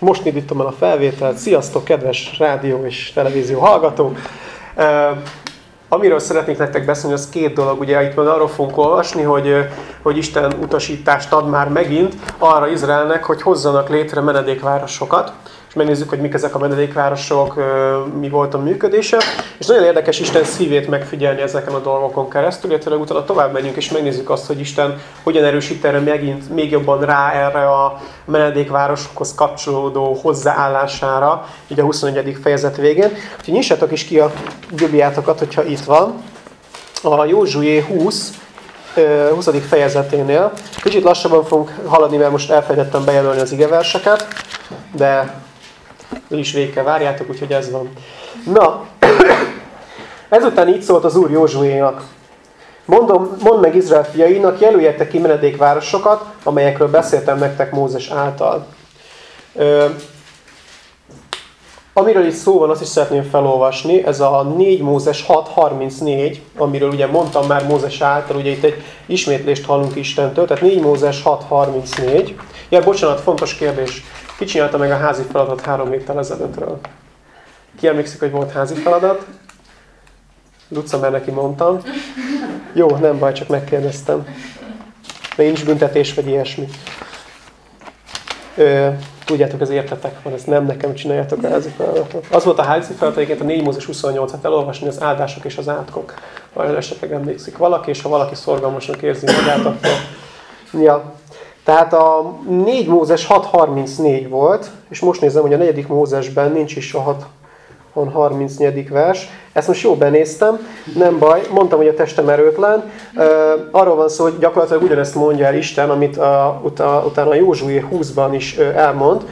most indítom el a felvételt. Sziasztok, kedves rádió és televízió hallgatók! Amiről szeretnék nektek beszélni, az két dolog. Ugye itt van arról fogunk olvasni, hogy, hogy Isten utasítást ad már megint arra Izraelnek, hogy hozzanak létre menedékvárosokat és megnézzük, hogy mik ezek a menedékvárosok, mi volt a működése. És nagyon érdekes Isten szívét megfigyelni ezeken a dolgokon keresztül, illetve utána tovább megyünk és megnézzük azt, hogy Isten hogyan erősít erre megint még jobban rá erre a menedékvárosokhoz kapcsolódó hozzáállására, így a 21. fejezet végén. Úgyhogy nyissátok is ki a Bibliátokat, hogyha itt van. A Józsué 20, 20. fejezeténél. Kicsit lassabban fogunk haladni, mert most elfelejtettem bejelölni az igeverseket, de is végkel várjátok, úgyhogy ez van. Na, ezután így szólt az Úr Józsuénak. Mondom, mondd meg Izrael fiainak, jelöljetek ki menedékvárosokat, amelyekről beszéltem nektek Mózes által. Ö, amiről itt szó van, azt is szeretném felolvasni, ez a 4 Mózes 6.34, amiről ugye mondtam már Mózes által, ugye itt egy ismétlést hallunk Istentől, tehát 4 Mózes 6.34. Ja, bocsánat, fontos kérdés. Ki csinálta meg a házi feladat három héttel ezelőttről? Ki emlékszik, hogy volt házi feladat? Luca, mert neki mondtam. Jó, nem baj, csak megkérdeztem. De nincs büntetés, vagy ilyesmi. Ö, tudjátok, ez értetek van, ezt nem nekem csináljátok a házi feladatot. Az volt a házi feladat, a 4 Mózes 28-at elolvasni, az áldások és az átkok. Ha esetleg emlékszik valaki, és ha valaki szorgalmasnak érzi magát, akkor... Ja, tehát a 4 Mózes 6.34 volt, és most nézem, hogy a 4. Mózesben nincs is a 6 34. vers. Ezt most jó benéztem, nem baj. Mondtam, hogy a testem erőtlen. Arról van szó, hogy gyakorlatilag ugyanezt mondja el Isten, amit a, utána a Józsué 20-ban is elmond.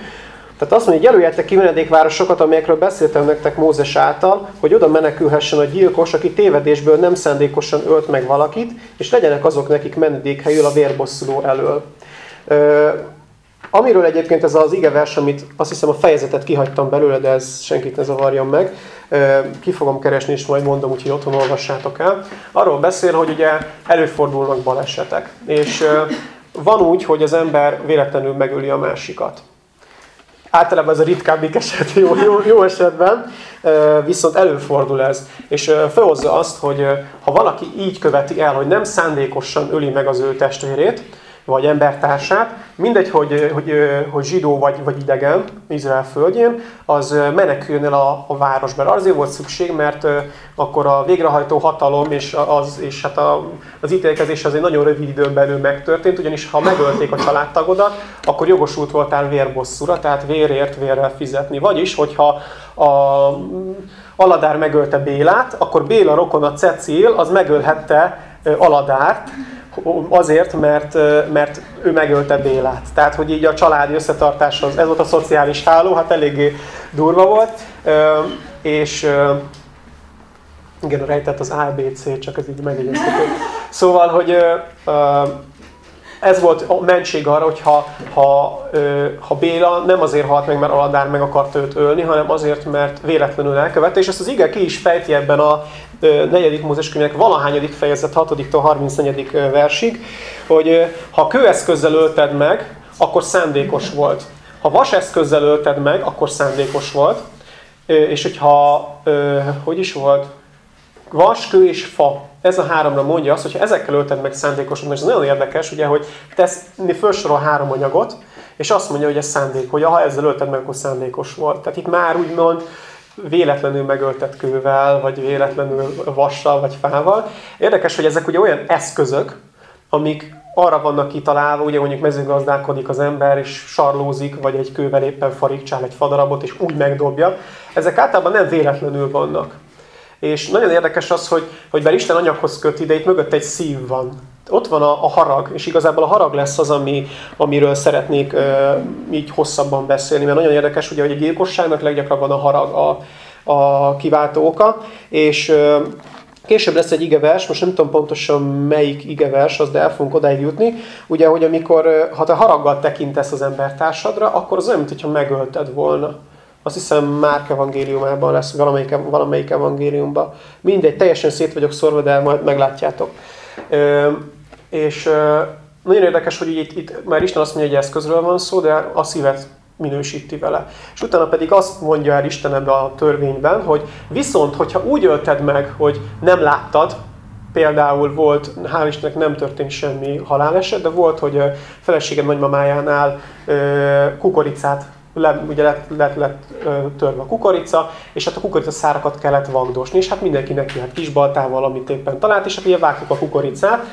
Tehát azt mondja, hogy jelöljetek ki menedékvárosokat, amelyekről beszéltem nektek Mózes által, hogy oda menekülhessen a gyilkos, aki tévedésből nem szándékosan ölt meg valakit, és legyenek azok nekik menedékhelyül a vérbosszuló elől. Amiről egyébként ez az igevers, amit azt hiszem a fejezetet kihagytam belőle, de ez senkit ne zavarjon meg, ki fogom keresni, és majd mondom, úgyhogy otthon olvassátok el. Arról beszél, hogy ugye előfordulnak balesetek. És van úgy, hogy az ember véletlenül megöli a másikat. Általában ez a ritkábbik eset, jó, jó, jó esetben, viszont előfordul ez. És felhozza azt, hogy ha valaki így követi el, hogy nem szándékosan öli meg az ő testvérét, vagy embertársát, mindegy, hogy, hogy, hogy zsidó vagy, vagy idegen Izrael földjén, az meneküljön el a, a városban. Azért volt szükség, mert akkor a végrehajtó hatalom és, az, és hát a, az ítélkezés azért nagyon rövid időn belül megtörtént, ugyanis ha megölték a családtagodat, akkor jogosult voltál vérbosszúra, tehát vérért vérrel fizetni. Vagyis, hogyha a Aladár megölte Bélát, akkor Béla rokona Cecil az megölhette Aladárt, azért, mert, mert ő megölte Bélát. Tehát, hogy így a családi összetartás, az, ez volt a szociális háló, hát eléggé durva volt. És igen, rejtett az ABC, csak ez így megjegyeztető. Szóval, hogy ez volt a mentség arra, hogy ha, ha, ha Béla nem azért halt meg, mert Aladár meg akarta őt ölni, hanem azért, mert véletlenül elkövette, és ezt az ige ki is fejti ebben a negyedik Mózes könyvnek valahányadik fejezet, 6-tól 34. versig, hogy ha kőeszközzel ölted meg, akkor szándékos volt. Ha vaseszközzel ölted meg, akkor szándékos volt. És hogyha, hogy is volt, vas, kő és fa, ez a háromra mondja azt, hogyha ezekkel ölted meg szándékosan, és ez nagyon érdekes, ugye, hogy tesz, felsorol három anyagot, és azt mondja, hogy ez szándék, hogy ha ezzel ölted meg, akkor szándékos volt. Tehát itt már úgymond véletlenül megöltett kővel, vagy véletlenül vassal, vagy fával. Érdekes, hogy ezek ugye olyan eszközök, amik arra vannak kitalálva, ugye mondjuk mezőgazdálkodik az ember, és sarlózik, vagy egy kővel éppen farigcsál egy fadarabot, és úgy megdobja. Ezek általában nem véletlenül vannak. És nagyon érdekes az, hogy, hogy bár Isten anyaghoz köt ide, itt mögött egy szív van. Ott van a, a harag, és igazából a harag lesz az, ami, amiről szeretnék uh, így hosszabban beszélni, mert nagyon érdekes, ugye, hogy a gyilkosságnak leggyakrabban a harag a, a kiváltó oka, és uh, Később lesz egy igevers, most nem tudom pontosan melyik igevers, az, de el fogunk odáig jutni. Ugye, hogy amikor, ha te haraggal tekintesz az embertársadra, akkor az olyan, mintha megölted volna. Azt hiszem Márk evangéliumában lesz, valamelyik, valamelyik evangéliumban. Mindegy, teljesen szét vagyok szorva, de majd meglátjátok. És nagyon érdekes, hogy itt, itt már Isten azt mondja, hogy eszközről van szó, de a szívet minősíti vele. És utána pedig azt mondja el Isten ebbe a törvényben, hogy viszont, hogyha úgy ölted meg, hogy nem láttad, például volt, hál' Istennek nem történt semmi haláleset, de volt, hogy feleséged nagymamájánál kukoricát le, ugye lett, lett, lett törve a kukorica, és hát a kukorica szárakat kellett vagdosni, és hát mindenki neki hát kisbaltával, amit éppen talált, és hát ugye vágtuk a kukoricát,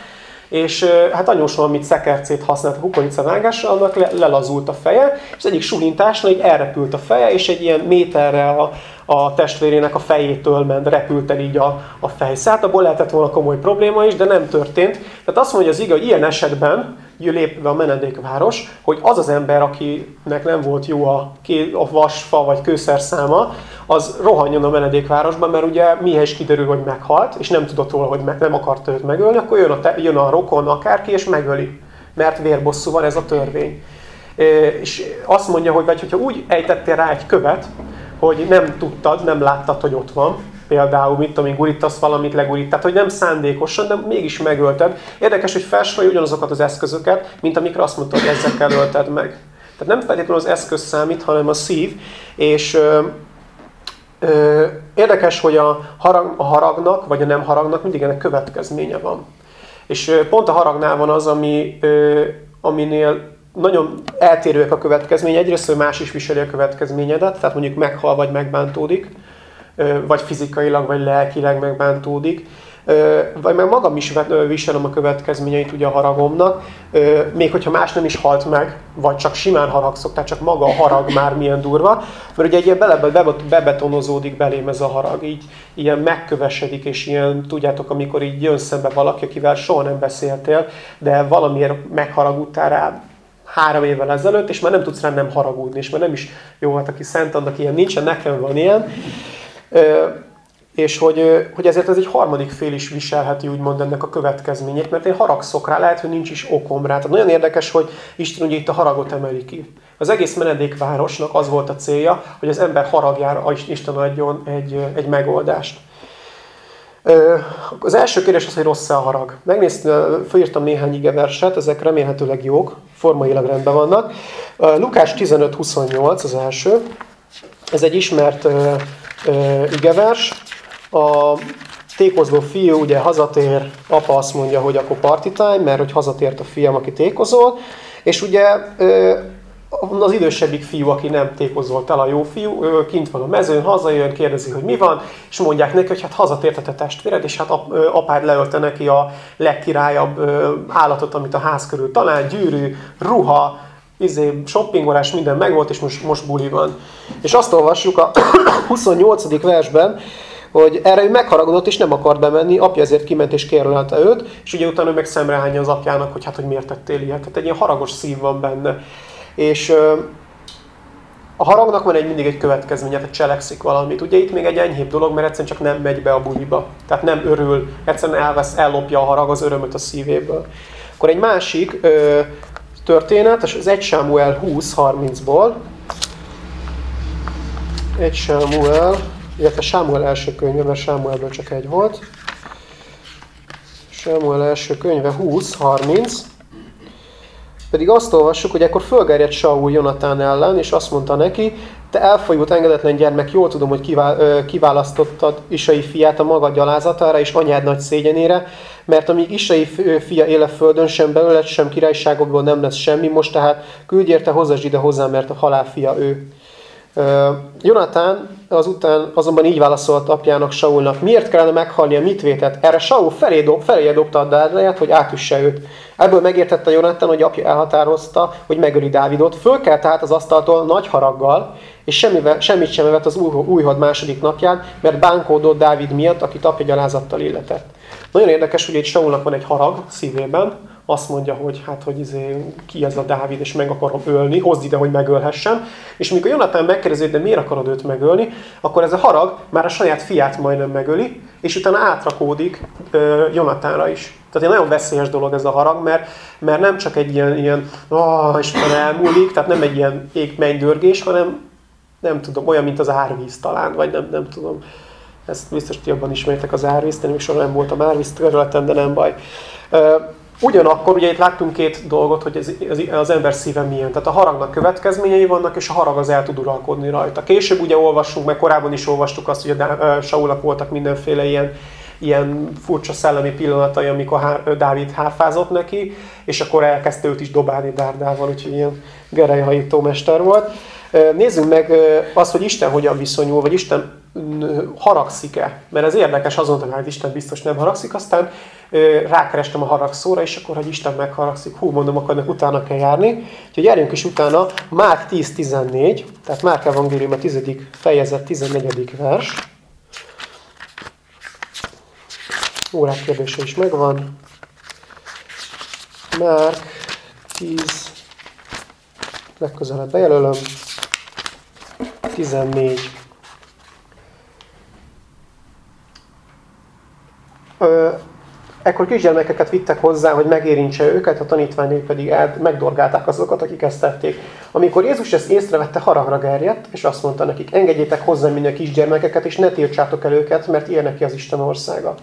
és hát anyós amit szekercét használt a kukoricavágásra, annak le, lelazult a feje, és az egyik suhintásnál így elrepült a feje, és egy ilyen méterre a, a testvérének a fejétől ment, repült el így a, a fejszát, abból lehetett volna komoly probléma is, de nem történt. Tehát azt mondja az ige, hogy ilyen esetben lépve a menedékváros, hogy az az ember, akinek nem volt jó a, a vasfa vagy kőszerszáma, az rohanjon a menedékvárosba, mert ugye mihez kiderül, hogy meghalt, és nem tudott róla, hogy meg, nem akarta őt megölni, akkor jön a, te, jön a rokon akárki, és megöli. Mert vérbosszú van ez a törvény. És azt mondja, hogy vagy hogyha úgy ejtettél rá egy követ, hogy nem tudtad, nem láttad, hogy ott van, például, mit tudom én, gurítasz valamit, legurít, tehát hogy nem szándékosan, de mégis megölted. Érdekes, hogy felsorolja ugyanazokat az eszközöket, mint amikre azt mondta, hogy ezekkel ölted meg. Tehát nem feltétlenül az eszköz számít, hanem a szív, és ö, ö, érdekes, hogy a, harag, a haragnak, vagy a nem haragnak mindig ennek következménye van. És ö, pont a haragnál van az, ami, ö, aminél nagyon eltérőek a következmény. Egyrészt, hogy más is viseli a következményedet, tehát mondjuk meghal vagy megbántódik, vagy fizikailag, vagy lelkileg megbántódik. Vagy meg magam is viselem a következményeit ugye a haragomnak, még hogyha más nem is halt meg, vagy csak simán haragszok, tehát csak maga a harag már milyen durva, mert ugye egy ilyen bele, bebetonozódik belém ez a harag, így ilyen megkövesedik, és ilyen, tudjátok, amikor így jön szembe valaki, akivel soha nem beszéltél, de valamiért megharagudtál rá, három évvel ezelőtt, és már nem tudsz rá nem haragudni, és már nem is jó, hát aki szent, annak ilyen nincsen, nekem van ilyen. És hogy, hogy ezért ez egy harmadik fél is viselheti úgymond ennek a következményét, mert én haragszok rá, lehet, hogy nincs is okom rá. Tehát nagyon érdekes, hogy Isten ugye itt a haragot emeli ki. Az egész menedékvárosnak az volt a célja, hogy az ember haragjára Isten adjon egy, egy megoldást. Az első kérdés az, hogy rossz-e a harag. Megnéztem, fölírtam néhány igeverset, ezek remélhetőleg jók, formailag rendben vannak. Lukás 15.28 az első. Ez egy ismert igevers. A tékozó fiú ugye hazatér, apa azt mondja, hogy akkor party mert hogy hazatért a fiam, aki tékozol. És ugye az idősebbik fiú, aki nem tékozolt el a jó fiú, kint van a mezőn, hazajön, kérdezi, hogy mi van, és mondják neki, hogy hát hazatért a te testvéred, és hát apád leölte neki a legkirályabb állatot, amit a ház körül talál, gyűrű, ruha, izé, shoppingolás, minden megvolt, és most, most buli van. És azt olvassuk a 28. versben, hogy erre ő megharagudott, és nem akart bemenni, apja ezért kiment és kérlelte őt, és ugye utána ő meg szemrehányja az apjának, hogy hát, hogy miért tettél ilyet. Tehát egy ilyen haragos szív van benne. És a haragnak van egy mindig egy következménye, tehát cselekszik valamit. Ugye itt még egy enyhébb dolog, mert egyszerűen csak nem megy be a buliba. Tehát nem örül, egyszerűen elvesz, ellopja a harag az örömöt a szívéből. Akkor egy másik történet, az 1 Samuel 20.30-ból. 1 Samuel, illetve Samuel első könyve, mert Samuelből csak egy volt. Samuel első könyve 20.30. Pedig azt olvassuk, hogy akkor fölgerjedt Saul Jonatán ellen, és azt mondta neki, te elfolyult engedetlen gyermek, jól tudom, hogy kiválasztottad Isai fiát a maga gyalázatára és anyád nagy szégyenére, mert amíg Isai fia éle földön, sem belőled, sem királyságokból nem lesz semmi, most tehát küldj érte, hozzasd ide hozzám, mert a halál fia ő. Jonatán azután azonban így válaszolt apjának Saulnak, miért kellene meghalni a mitvétet? Erre Saul felé, dob, felé dobta a dádláját, hogy átüsse őt. Ebből megértette Jonatán, hogy apja elhatározta, hogy megöli Dávidot. Föl kell tehát az asztaltól nagy haraggal, és semmivel, semmit sem evett az újhod második napján, mert bánkódott Dávid miatt, akit apja gyalázattal illetett. Nagyon érdekes, hogy egy Saulnak van egy harag szívében, azt mondja, hogy hát, hogy izé, ki ez a Dávid, és meg akarom ölni, hozd ide, hogy megölhessem. És mikor Jonathan megkérdezi, de miért akarod őt megölni, akkor ez a harag már a saját fiát majdnem megöli, és utána átrakódik uh, Jonathanra is. Tehát egy nagyon veszélyes dolog ez a harag, mert, mert nem csak egy ilyen, ilyen és elmúlik, tehát nem egy ilyen égmennydörgés, hanem nem tudom, olyan, mint az árvíz talán, vagy nem, nem tudom. Ezt biztos ti jobban ismertek az árvízt, én még soha nem voltam árvíz területen, de nem baj. Ugyanakkor ugye itt láttunk két dolgot, hogy ez, az, az ember szíve milyen. Tehát a haragnak következményei vannak, és a harag az el tud uralkodni rajta. Később ugye olvassunk, meg korábban is olvastuk azt, hogy a Saulak voltak mindenféle ilyen, ilyen furcsa szellemi pillanatai, amikor Dávid hárfázott neki, és akkor elkezdte őt is dobálni dárdával, úgyhogy ilyen gerejhajító mester volt. Nézzük meg azt, hogy Isten hogyan viszonyul, vagy Isten haragszik-e. Mert ez érdekes, azon hogy hát Isten biztos nem haragszik. Aztán rákerestem a haragszóra, és akkor, hogy Isten megharagszik, hú, mondom, akkor ennek utána kell járni. Úgyhogy járjunk is utána, Márk 10.14, tehát Márk Evangélium a 10. fejezet 14. vers. Órák kérdése is megvan. Márk 10, legközelebb bejelölöm. 14. Ö, ekkor kisgyermekeket vittek hozzá, hogy megérintse őket, a tanítványok pedig el, megdorgálták azokat, akik ezt tették. Amikor Jézus ezt észrevette, haragra gerjedt, és azt mondta nekik, engedjétek hozzá minden kisgyermekeket, és ne tiltsátok el őket, mert ilyen neki az Isten országa.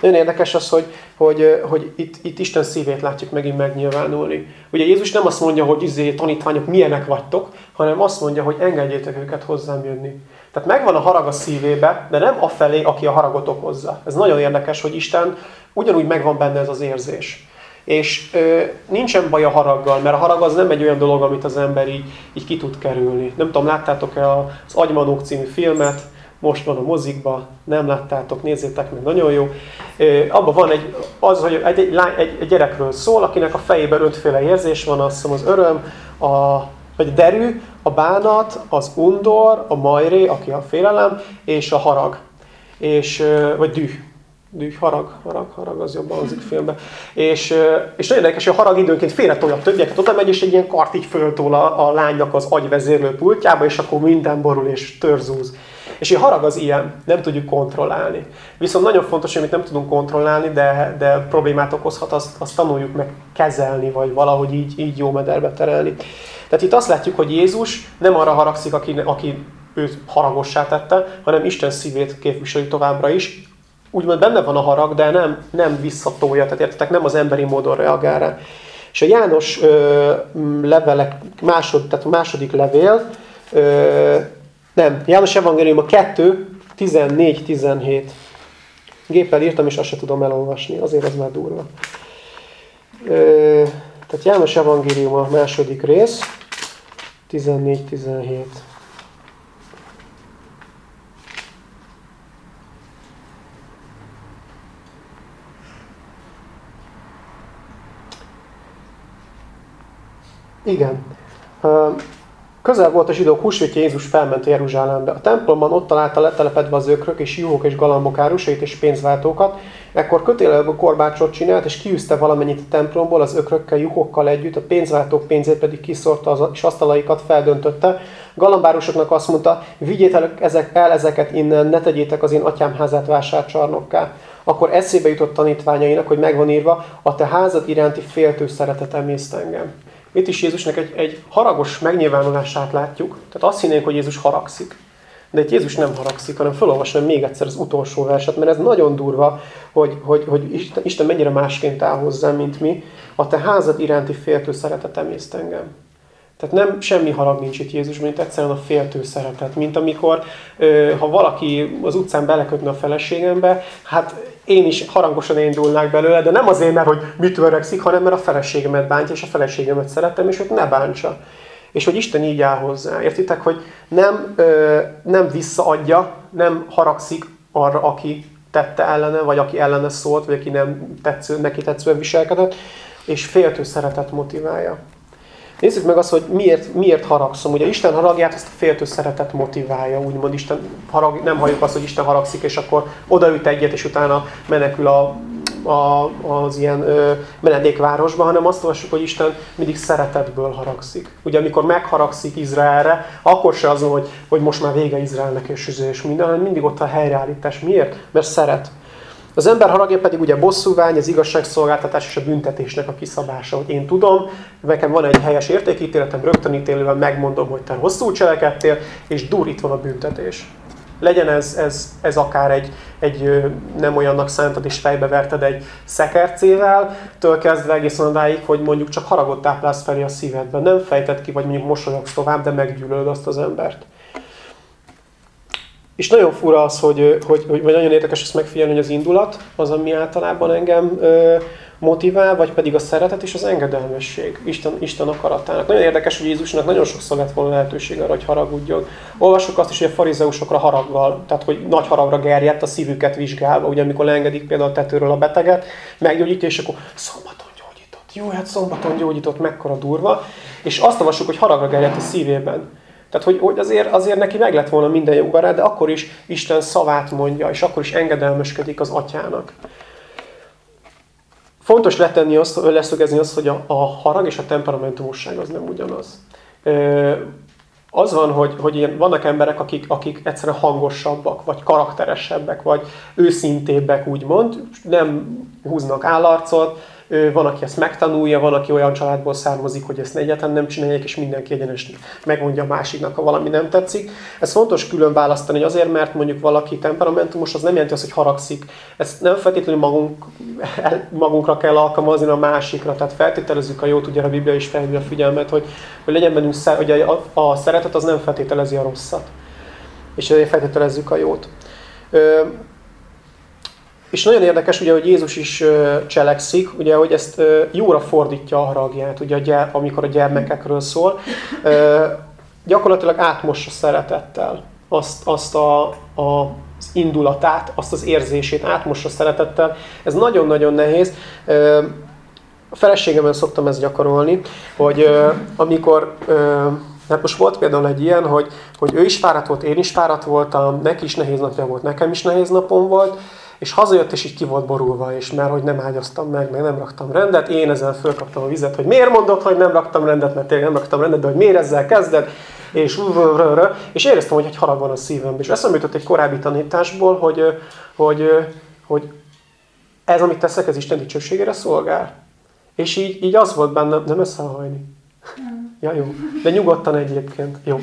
Nagyon érdekes az, hogy, hogy, hogy itt, itt Isten szívét látjuk megint megnyilvánulni. Ugye Jézus nem azt mondja, hogy izé, tanítványok milyenek vagytok, hanem azt mondja, hogy engedjétek őket hozzám jönni. Tehát megvan a harag a szívébe, de nem a felé, aki a haragot okozza. Ez nagyon érdekes, hogy Isten ugyanúgy megvan benne ez az érzés. És ö, nincsen baj a haraggal, mert a harag az nem egy olyan dolog, amit az ember így, így ki tud kerülni. Nem tudom, láttátok-e az Agymanók című filmet, most van a mozikba, nem láttátok, nézzétek meg, nagyon jó. Abban van egy, az, hogy egy, egy, egy, egy gyerekről szól, akinek a fejében ötféle érzés van, azt hiszem az öröm, a, vagy a derű, a bánat, az undor, a majré, aki a félelem, és a harag. És, vagy düh. Düh, harag, harag, harag, az jobban hangzik filmbe. És, és nagyon érdekes, hogy a harag időnként félretolja a többieket, oda megy, és egy ilyen kart így föltól a, a lánynak az agyvezérlő pultjába, és akkor minden borul és törzúz. És a harag az ilyen, nem tudjuk kontrollálni. Viszont nagyon fontos, hogy amit nem tudunk kontrollálni, de, de problémát okozhat, azt, azt tanuljuk meg kezelni, vagy valahogy így, így jó mederbe terelni. Tehát itt azt látjuk, hogy Jézus nem arra haragszik, aki, aki őt haragossá tette, hanem Isten szívét képviseli továbbra is. Úgymond benne van a harag, de nem, nem visszatolja, tehát értetek, nem az emberi módon reagál rá. És a János ö, levelek, másod, tehát a második levél, ö, nem, János Evangélium a 2, 14-17. Géppel írtam, és azt se tudom elolvasni, azért az már durva. Ö, tehát János Evangélium a második rész, 14-17. Igen. Közel volt a zsidók húsvétje, Jézus felment a Jeruzsálembe. A templomban ott találta letelepedve az ökrök és juhok és galambok árusait és pénzváltókat. Ekkor kötélelből korbácsot csinált, és kiűzte valamennyit a templomból az ökrökkel, juhokkal együtt, a pénzváltók pénzét pedig kiszorta és asztalaikat feldöntötte. Galambárusoknak azt mondta, vigyétek ezek, el ezeket innen, ne tegyétek az én atyám házát vásárcsarnokká. Akkor eszébe jutott tanítványainak, hogy megvan írva, a te házad iránti féltő szeretet emészt engem. Itt is Jézusnak egy, egy haragos megnyilvánulását látjuk. Tehát azt hinnénk, hogy Jézus haragszik. De itt Jézus nem haragszik, hanem felolvasom még egyszer az utolsó verset, mert ez nagyon durva, hogy, hogy, hogy Isten, Isten mennyire másként áll hozzám, mint mi. A te házad iránti féltő szeretet emészt engem. Tehát nem semmi harag nincs itt Jézus, mint egyszerűen a féltő szeretet. Mint amikor, ha valaki az utcán belekötne a feleségembe, hát én is harangosan indulnák belőle, de nem azért, mert hogy mit öregszik, hanem mert a feleségemet bántja, és a feleségemet szeretem, és őt ne bántsa. És hogy Isten így áll hozzá. Értitek, hogy nem, ö, nem visszaadja, nem haragszik arra, aki tette ellene, vagy aki ellene szólt, vagy aki nem tetsző, neki tetszően viselkedett, és féltő szeretet motiválja. Nézzük meg azt, hogy miért, miért haragszom. Ugye Isten haragját azt a féltő szeretet motiválja, úgymond Isten harag, nem halljuk azt, hogy Isten haragszik, és akkor odaüt egyet, és utána menekül a, a, az ilyen ö, menedékvárosba, hanem azt olvassuk, hogy Isten mindig szeretetből haragszik. Ugye amikor megharagszik Izraelre, akkor se az, hogy, hogy most már vége Izraelnek és, és minden, hanem mindig ott a helyreállítás. Miért? Mert szeret. Az ember haragja pedig ugye bosszúvány, az igazságszolgáltatás és a büntetésnek a kiszabása. Hogy én tudom, nekem van egy helyes értékítéletem, rögtön ítélően megmondom, hogy te hosszú cselekedtél, és dur, van a büntetés. Legyen ez, ez, ez akár egy, egy nem olyannak szántad és fejbe verted egy szekercével, től kezdve egészen odáig, hogy mondjuk csak haragot táplálsz felé a szívedben. Nem fejted ki, vagy mondjuk mosolyogsz tovább, de meggyűlölöd azt az embert. És nagyon fura az, hogy, hogy, hogy vagy nagyon érdekes ezt megfigyelni, hogy az indulat az, ami általában engem ö, motivál, vagy pedig a szeretet és az engedelmesség Isten, Isten akaratának. Nagyon érdekes, hogy Jézusnak nagyon sokszor lett volna lehetőség arra, hogy haragudjon. Olvassuk azt is, hogy a farizeusokra haraggal, tehát hogy nagy haragra gerjedt a szívüket vizsgálva, ugye amikor leengedik például a tetőről a beteget, meggyógyítja, és akkor szombaton gyógyított. Jó, hát szombaton gyógyított, mekkora durva. És azt olvassuk, hogy haragra gerjedt a szívében. Tehát, hogy, hogy azért, azért neki meg lett volna minden joga de akkor is Isten szavát mondja, és akkor is engedelmeskedik az atyának. Fontos letenni azt, leszögezni azt, hogy a, a harag és a temperamentumosság az nem ugyanaz. Az van, hogy, hogy ilyen, vannak emberek, akik, akik egyszerűen hangosabbak, vagy karakteresebbek, vagy őszintébbek, úgymond, nem húznak állarcot, van, aki ezt megtanulja, van, aki olyan családból származik, hogy ezt egyáltalán nem csinálják, és mindenki egyenesen megmondja a másiknak, ha valami nem tetszik. Ez fontos külön választani, hogy azért, mert mondjuk valaki temperamentumos, az nem jelenti azt, hogy haragszik. Ezt nem feltétlenül magunk, magunkra kell alkalmazni a másikra, tehát feltételezzük a jót, ugye a Biblia is felhívja a figyelmet, hogy, hogy legyen bennünk, hogy a, a szeretet az nem feltételezi a rosszat. És ezért feltételezzük a jót. És nagyon érdekes, ugye, hogy Jézus is cselekszik, ugye, hogy ezt jóra fordítja a haragját, ugye, amikor a gyermekekről szól. Gyakorlatilag átmossa szeretettel azt, azt a, a, az indulatát, azt az érzését átmossa szeretettel. Ez nagyon-nagyon nehéz. A feleségemben szoktam ezt gyakorolni, hogy amikor Hát most volt például egy ilyen, hogy, hogy ő is fáradt volt, én is fáradt voltam, neki is nehéz napja volt, nekem is nehéz napom volt, és hazajött, és így ki volt borulva, és mert hogy nem ágyaztam meg, meg nem raktam rendet, én ezzel fölkaptam a vizet, hogy miért mondod, hogy nem raktam rendet, mert tényleg nem raktam rendet, de hogy miért ezzel kezded, és és éreztem, hogy egy harag van a szívemben. És eszembe jutott egy korábbi tanításból, hogy, hogy, hogy ez, amit teszek, ez Isten dicsőségére szolgál. És így, így az volt bennem, nem összehajni. Ja, jó. De nyugodtan egyébként. Jó.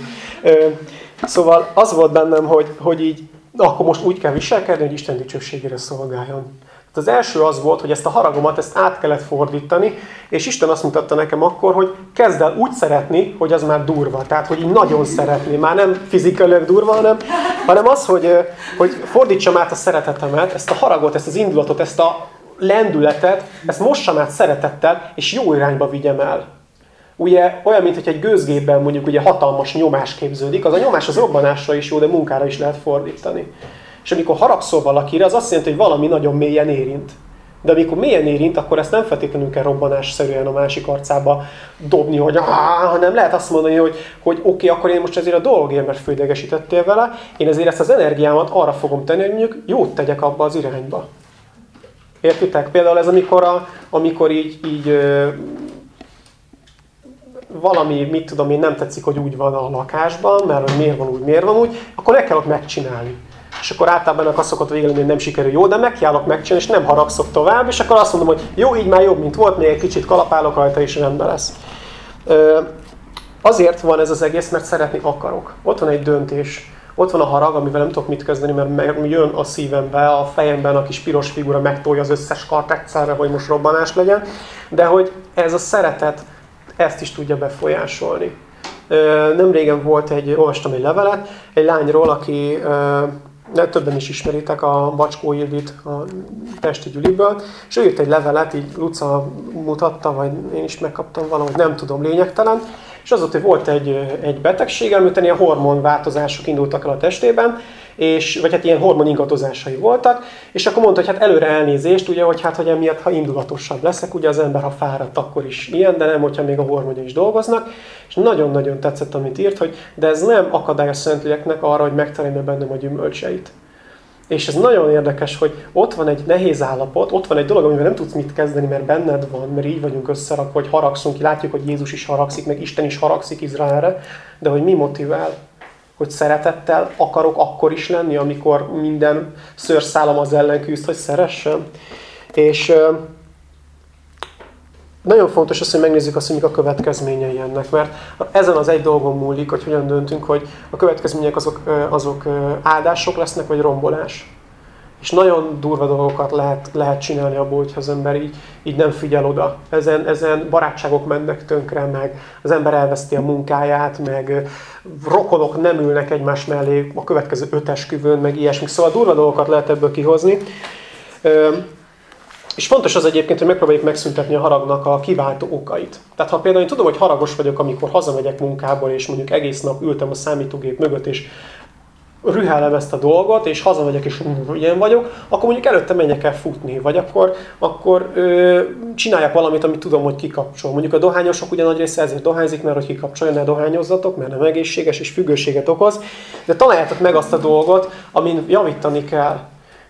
Szóval az volt bennem, hogy, hogy így akkor most úgy kell viselkedni, hogy Isten dicsőségére szolgáljon. Hát az első az volt, hogy ezt a haragomat ezt át kellett fordítani, és Isten azt mutatta nekem akkor, hogy kezd el úgy szeretni, hogy az már durva. Tehát, hogy így nagyon szeretni. Már nem fizikailag durva, hanem, hanem az, hogy, hogy fordítsam át a szeretetemet, ezt a haragot, ezt az indulatot, ezt a lendületet, ezt mossam át szeretettel, és jó irányba vigyem el ugye olyan, mint hogy egy gőzgépben mondjuk ugye hatalmas nyomás képződik, az a nyomás az robbanásra is jó, de munkára is lehet fordítani. És amikor haragszol valakire, az azt jelenti, hogy valami nagyon mélyen érint. De amikor mélyen érint, akkor ezt nem feltétlenül kell robbanásszerűen a másik arcába dobni, hogy ah, hanem lehet azt mondani, hogy, hogy oké, okay, akkor én most ezért a dolgért, mert fődegesítettél vele, én ezért ezt az energiámat arra fogom tenni, hogy mondjuk jót tegyek abba az irányba. Értitek? Például ez, amikor, a, amikor így, így valami, mit tudom én, nem tetszik, hogy úgy van a lakásban, mert hogy miért van úgy, miért van úgy, akkor meg kell ott megcsinálni. És akkor általában ennek azt szokott végelni, hogy nem sikerül jó, de megkiállok megcsinálni, és nem haragszok tovább, és akkor azt mondom, hogy jó, így már jobb, mint volt, még egy kicsit kalapálok rajta, és rendben lesz. Ö, azért van ez az egész, mert szeretni akarok. Ott van egy döntés. Ott van a harag, amivel nem tudok mit kezdeni, mert jön a szívembe, a fejemben a kis piros figura megtolja az összes kart egyszerre, hogy most robbanás legyen. De hogy ez a szeretet, ezt is tudja befolyásolni. Nem régen volt egy, olvastam egy levelet, egy lányról, aki de többen is ismeritek a Bacskó Ildit a Pesti Gyuliből, és ő írt egy levelet, így Luca mutatta, vagy én is megkaptam valahogy, nem tudom, lényegtelen, és az ott, hogy volt egy, egy betegség, amiután ilyen hormonváltozások indultak el a testében, és, vagy hát ilyen hormon ingadozásai voltak, és akkor mondta, hogy hát előre elnézést, ugye, hogy hát, hogy emiatt, ha indulatosabb leszek, ugye az ember, ha fáradt, akkor is ilyen, de nem, hogyha még a hormonja is dolgoznak, és nagyon-nagyon tetszett, amit írt, hogy de ez nem akadály a Szentléleknek arra, hogy megtalálja bennem a gyümölcseit. És ez nagyon érdekes, hogy ott van egy nehéz állapot, ott van egy dolog, amivel nem tudsz mit kezdeni, mert benned van, mert így vagyunk összerakva, hogy haragszunk, látjuk, hogy Jézus is haragszik, meg Isten is haragszik Izraelre, de hogy mi motivál? Hogy szeretettel akarok akkor is lenni, amikor minden szőrszállam az ellen küzd, hogy szeressem. És nagyon fontos az, hogy megnézzük azt, hogy mik a következményei ennek, mert ezen az egy dolgon múlik, hogy hogyan döntünk, hogy a következmények azok, azok áldások lesznek, vagy rombolás. És nagyon durva dolgokat lehet, lehet csinálni abból, hogyha az ember így, így nem figyel oda. Ezen, ezen barátságok mennek tönkre, meg az ember elveszti a munkáját, meg rokonok nem ülnek egymás mellé a következő ötesküvőn, meg ilyesmi. Szóval durva dolgokat lehet ebből kihozni. És fontos az egyébként, hogy megpróbáljuk megszüntetni a haragnak a kiváltó okait. Tehát ha például én tudom, hogy haragos vagyok, amikor hazamegyek munkából, és mondjuk egész nap ültem a számítógép mögött, és rühellem ezt a dolgot, és hazamegyek, és ilyen vagyok, akkor mondjuk előtte menjek el futni, vagy akkor, akkor ö, csináljak valamit, amit tudom, hogy kikapcsol. Mondjuk a dohányosok ugye nagy része ezért dohányzik, mert hogy kikapcsolja, ne dohányozzatok, mert nem egészséges és függőséget okoz, de találjátok meg azt a dolgot, amin javítani kell.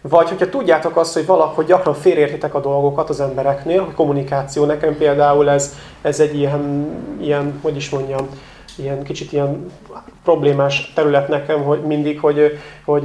Vagy hogyha tudjátok azt, hogy valahogy gyakran félértitek a dolgokat az embereknél, a kommunikáció, nekem például ez, ez egy ilyen, ilyen, hogy is mondjam, ilyen kicsit ilyen problémás terület nekem, hogy mindig, hogy, hogy,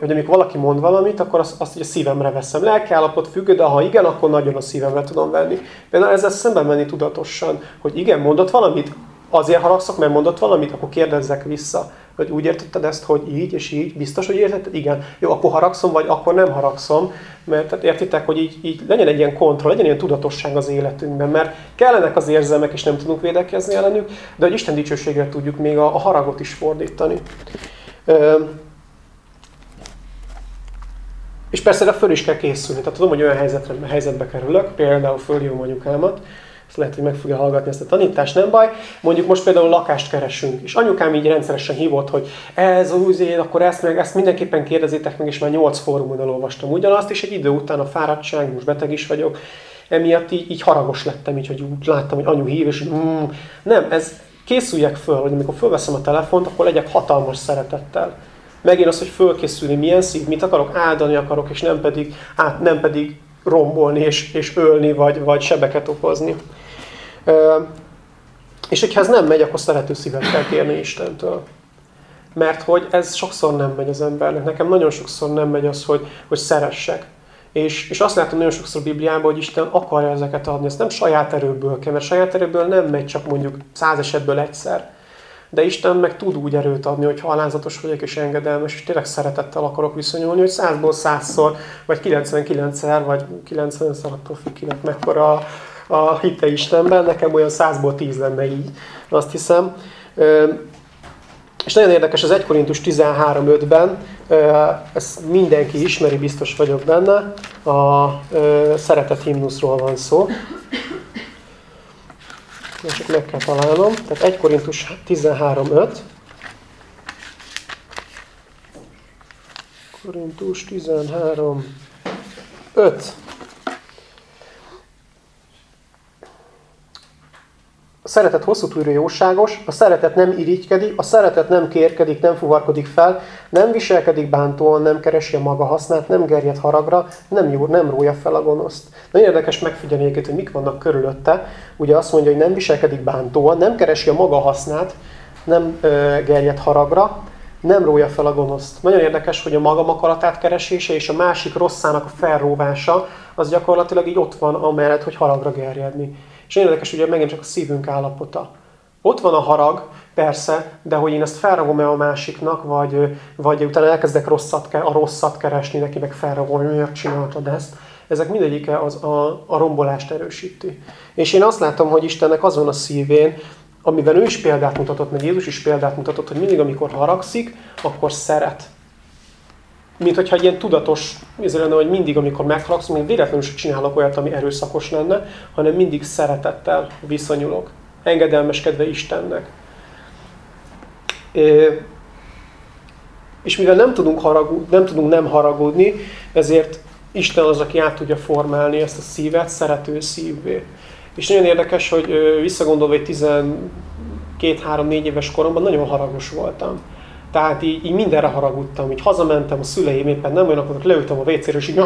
hogy amikor valaki mond valamit, akkor azt, azt hogy a szívemre veszem. Lelkiállapot függő, de ha igen, akkor nagyon a szívemre tudom venni. Például ezzel szemben menni tudatosan, hogy igen, mondott valamit, azért haragszok, mert mondott valamit, akkor kérdezzek vissza hogy úgy értetted ezt, hogy így és így, biztos, hogy értetted? Igen. Jó, akkor haragszom, vagy akkor nem haragszom, mert tehát értitek, hogy így, így legyen egy ilyen kontroll, legyen ilyen tudatosság az életünkben, mert kellenek az érzelmek, és nem tudunk védekezni ellenük, de hogy Isten dicsőségre tudjuk még a, a haragot is fordítani. Ö, és persze de föl is kell készülni. Tehát tudom, hogy olyan helyzetre, helyzetbe kerülök, például fölhívom anyukámat, ezt lehet, hogy meg fogja hallgatni ezt a tanítást, nem baj. Mondjuk most például lakást keresünk, és anyukám így rendszeresen hívott, hogy ez az akkor ezt meg, ezt mindenképpen kérdezitek meg, és már nyolc fórumon olvastam ugyanazt, és egy idő után a fáradtság, most beteg is vagyok, emiatt így, így haragos lettem, így, hogy úgy láttam, hogy anyu hív, és mm, nem, ez készüljek föl, hogy amikor fölveszem a telefont, akkor legyek hatalmas szeretettel. Megint az, hogy fölkészülni, milyen szív, mit akarok, áldani akarok, és nem pedig, át, nem pedig rombolni és, és ölni, vagy, vagy sebeket okozni. És hogyha ez nem megy, akkor szerető szívet kell kérni Istentől. Mert hogy ez sokszor nem megy az embernek. Nekem nagyon sokszor nem megy az, hogy, hogy szeressek. És, és azt látom nagyon sokszor a Bibliában, hogy Isten akarja ezeket adni. Ezt nem saját erőből kell, mert saját erőből nem megy csak mondjuk száz esetből egyszer. De Isten meg tud úgy erőt adni, hogy halázatos vagyok és engedelmes, és tényleg szeretettel akarok viszonyulni, hogy százból százszor, vagy 99-szer, vagy 90-szer, attól függ, kinek mekkora a hite Istenben, nekem olyan százból tíz lenne így, azt hiszem. És nagyon érdekes, az 1 Korintus 13.5-ben, ezt mindenki ismeri, biztos vagyok benne, a szeretet himnuszról van szó. Most csak meg kell találnom. Tehát 1 Korintus 13.5. Korintus 13.5. szeretet hosszú tűrő jóságos, a szeretet nem irigykedik, a szeretet nem kérkedik, nem fuvarkodik fel, nem viselkedik bántóan, nem keresi a maga hasznát, nem gerjed haragra, nem, jó, nem rója fel a gonoszt. Nagyon érdekes megfigyelni egyébként, hogy mik vannak körülötte. Ugye azt mondja, hogy nem viselkedik bántóan, nem keresi a maga hasznát, nem ö, gerjed haragra, nem rója fel a gonoszt. Nagyon érdekes, hogy a magam akaratát keresése és a másik rosszának a felróvása, az gyakorlatilag így ott van amellett, hogy haragra gerjedni. És érdekes, ugye megint csak a szívünk állapota. Ott van a harag, persze, de hogy én ezt felragom-e a másiknak, vagy, vagy utána elkezdek rosszat, a rosszat keresni neki, meg felragom, hogy miért csináltad ezt. Ezek mindegyike az, a, a rombolást erősíti. És én azt látom, hogy Istennek azon a szívén, amiben ő is példát mutatott, meg Jézus is példát mutatott, hogy mindig, amikor haragszik, akkor szeret mint hogyha egy ilyen tudatos, ez lenne, hogy mindig, amikor megharagszom, még véletlenül sem csinálok olyat, ami erőszakos lenne, hanem mindig szeretettel viszonyulok, engedelmeskedve Istennek. És mivel nem tudunk, haragud, nem tudunk nem haragudni, ezért Isten az, aki át tudja formálni ezt a szívet szerető szívvé. És nagyon érdekes, hogy visszagondolva egy 12-3-4 éves koromban nagyon haragos voltam. Tehát így, így mindenre haragudtam, így hazamentem, a szüleim éppen nem olyanok, akkor leültem a WC-re, és így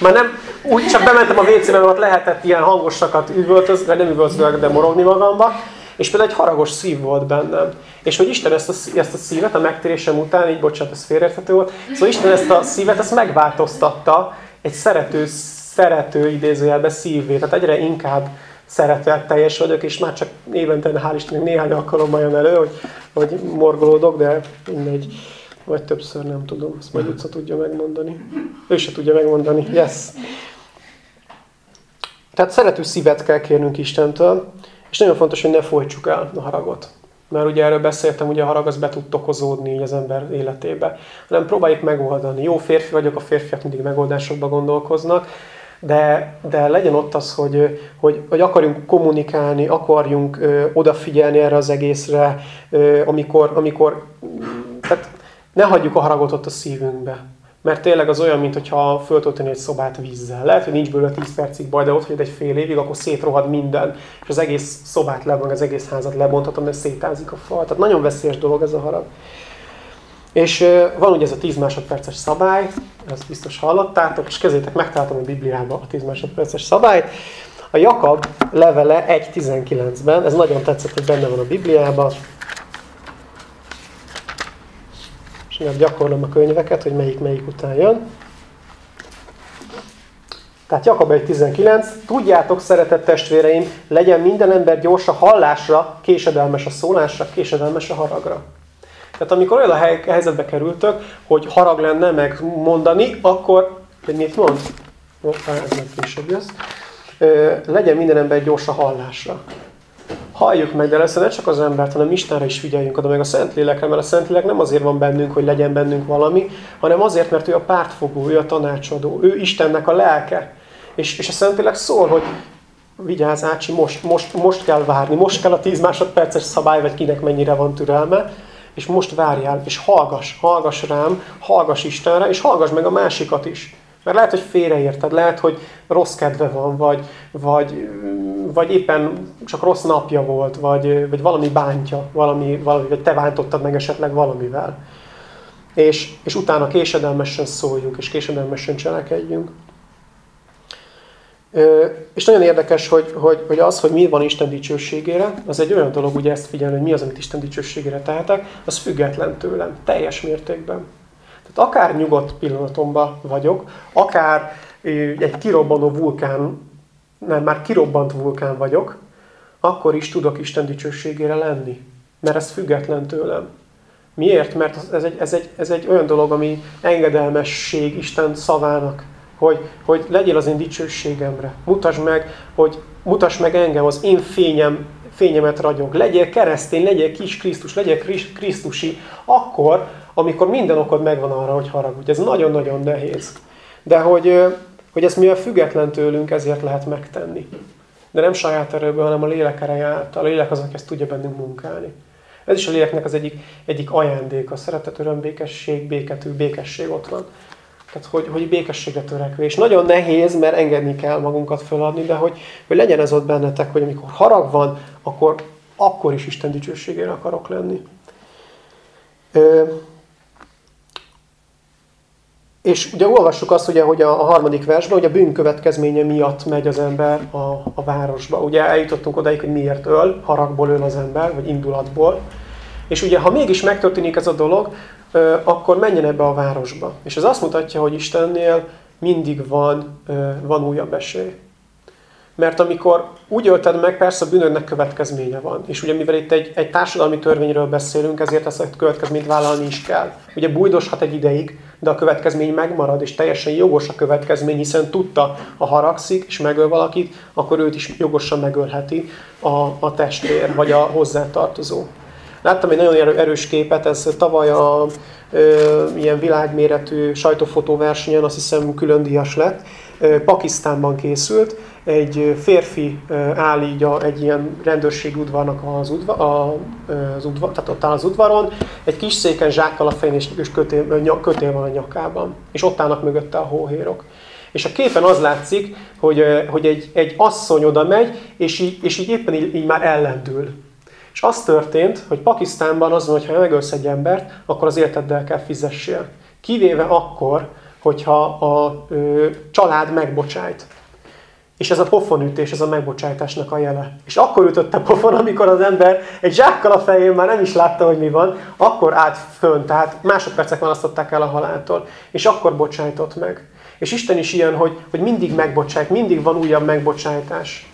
már nem, úgy csak bementem a WC-be, mert ott lehetett ilyen hangosakat üvöltözni, nem üvöltözni, de morogni magamba, és például egy haragos szív volt bennem. És hogy Isten ezt a, ezt a szívet a megtérésem után, így bocsánat, ez félreérthető volt, szóval Isten ezt a szívet, ezt megváltoztatta egy szerető, szerető idézőjelbe szívvé, tehát egyre inkább szeretetteljes vagyok, és már csak évente, hál' Istennek néhány alkalommal jön elő, hogy, hogy morgolódok, de mindegy. Vagy többször, nem tudom. Ezt majd utca tudja megmondani. Ő se tudja megmondani. Yes. Tehát szerető szívet kell kérnünk Istentől, és nagyon fontos, hogy ne folytsuk el a haragot. Mert ugye erről beszéltem, hogy a harag az be tud tokozódni az ember életébe. Hanem próbáljuk megoldani. Jó férfi vagyok, a férfiak mindig megoldásokba gondolkoznak, de, de legyen ott az, hogy, hogy, hogy akarjunk kommunikálni, akarjunk ö, odafigyelni erre az egészre, ö, amikor, amikor tehát ne hagyjuk a haragot ott a szívünkbe. Mert tényleg az olyan, mintha föltölteni egy szobát vízzel. Lehet, hogy nincs belőle 10 percig baj, de ott hogy egy fél évig, akkor szétrohad minden, és az egész szobát lebont, az egész házat lebonthatom, mert szétázik a fal. Tehát nagyon veszélyes dolog ez a harag. És van ugye ez a 10 másodperces szabály, ezt biztos hallottátok, és kezétek megtaláltam a Bibliában a 10 másodperces szabályt. A Jakab levele 1.19-ben, ez nagyon tetszett, hogy benne van a Bibliában. És még gyakorlom a könyveket, hogy melyik melyik után jön. Tehát Jakab 1.19, tudjátok, szeretett testvéreim, legyen minden ember gyors a hallásra, késedelmes a szólásra, késedelmes a haragra. Tehát amikor olyan a helyzetbe kerültök, hogy harag lenne meg mondani, akkor, hogy mit mond? Ó, ez meg később jössz. Legyen minden ember gyors a hallásra. Halljuk meg, de lesz ne csak az embert, hanem Istenre is figyeljünk oda, meg a Szentlélekre, mert a Szentlélek nem azért van bennünk, hogy legyen bennünk valami, hanem azért, mert ő a pártfogó, ő a tanácsadó, ő Istennek a lelke. És, és a Szentlélek szól, hogy vigyázz Ácsi, most, most, most kell várni, most kell a 10 másodperces szabály, vagy kinek mennyire van türelme, és most várjál, és hallgass, hallgass rám, hallgass Istenre, és hallgass meg a másikat is. Mert lehet, hogy félreérted, lehet, hogy rossz kedve van, vagy, vagy, vagy éppen csak rossz napja volt, vagy, vagy valami bántja, valami, valami, vagy te bántottad meg esetleg valamivel. És, és utána késedelmesen szóljunk, és késedelmesen cselekedjünk. És nagyon érdekes, hogy, hogy, hogy az, hogy mi van Isten dicsőségére, az egy olyan dolog, ugye ezt figyelni, hogy mi az, amit Isten dicsőségére tehetek, az független tőlem, teljes mértékben. Tehát akár nyugodt pillanatomban vagyok, akár egy kirobbanó vulkán, nem, már kirobbant vulkán vagyok, akkor is tudok Isten dicsőségére lenni. Mert ez független tőlem. Miért? Mert ez egy, ez egy, ez egy olyan dolog, ami engedelmesség Isten szavának hogy, hogy legyél az én dicsőségemre. Mutasd meg, hogy mutass meg engem, az én fényem, fényemet ragyog. Legyél keresztény, legyél kis Krisztus, legyél Krisztusi, akkor, amikor minden okod megvan arra, hogy haragudj. Ez nagyon-nagyon nehéz. De hogy, hogy ezt mivel független tőlünk, ezért lehet megtenni. De nem saját erőből, hanem a lélek ereje által. A lélek az, aki ezt tudja bennünk munkálni. Ez is a léleknek az egyik, egyik ajándéka. Szeretet, öröm, békesség, béketű, békesség ott van. Tehát, hogy, hogy békességre törekvés. És nagyon nehéz, mert engedni kell magunkat föladni, de hogy, hogy legyen ez ott bennetek, hogy amikor harag van, akkor, akkor is Isten dicsőségére akarok lenni. Ö, és ugye olvassuk azt, ugye, hogy a, a harmadik versben, hogy a bűn következménye miatt megy az ember a, a városba. Ugye eljutottunk odaig, hogy miért öl, haragból öl az ember, vagy indulatból. És ugye, ha mégis megtörténik ez a dolog, akkor menjen ebbe a városba. És ez azt mutatja, hogy Istennél mindig van, van újabb esély. Mert amikor úgy ölted meg, persze a bűnödnek következménye van. És ugye mivel itt egy, egy társadalmi törvényről beszélünk, ezért ezt a következményt vállalni is kell. Ugye bújdoshat egy ideig, de a következmény megmarad, és teljesen jogos a következmény, hiszen tudta, ha haragszik és megöl valakit, akkor őt is jogosan megölheti a, a testvér, vagy a hozzátartozó. Láttam egy nagyon erős képet, ez tavaly a ö, ilyen világméretű sajtófotóversenyen, azt hiszem külön díjas lett, ö, Pakisztánban készült, egy férfi áll így a, egy ilyen rendőrségi udvarnak az, udva, a, az udvar, tehát ott áll az udvaron, egy kis széken zsákkal a fején és, és kötél, kötél van a nyakában, és ott állnak mögötte a hóhérok. És a képen az látszik, hogy, hogy egy, egy asszony oda megy, és így, és így éppen így, így már ellendül. És az történt, hogy Pakisztánban az van, hogy ha megölsz egy embert, akkor az életeddel kell fizessél. Kivéve akkor, hogyha a ö, család megbocsájt. És ez a pofonütés, ez a megbocsájtásnak a jele. És akkor ütötte pofon, amikor az ember egy zsákkal a fején már nem is látta, hogy mi van, akkor állt fönn, tehát másodpercek választották el a haláltól. És akkor bocsájtott meg. És Isten is ilyen, hogy, hogy mindig megbocsájt, mindig van újabb megbocsájtás.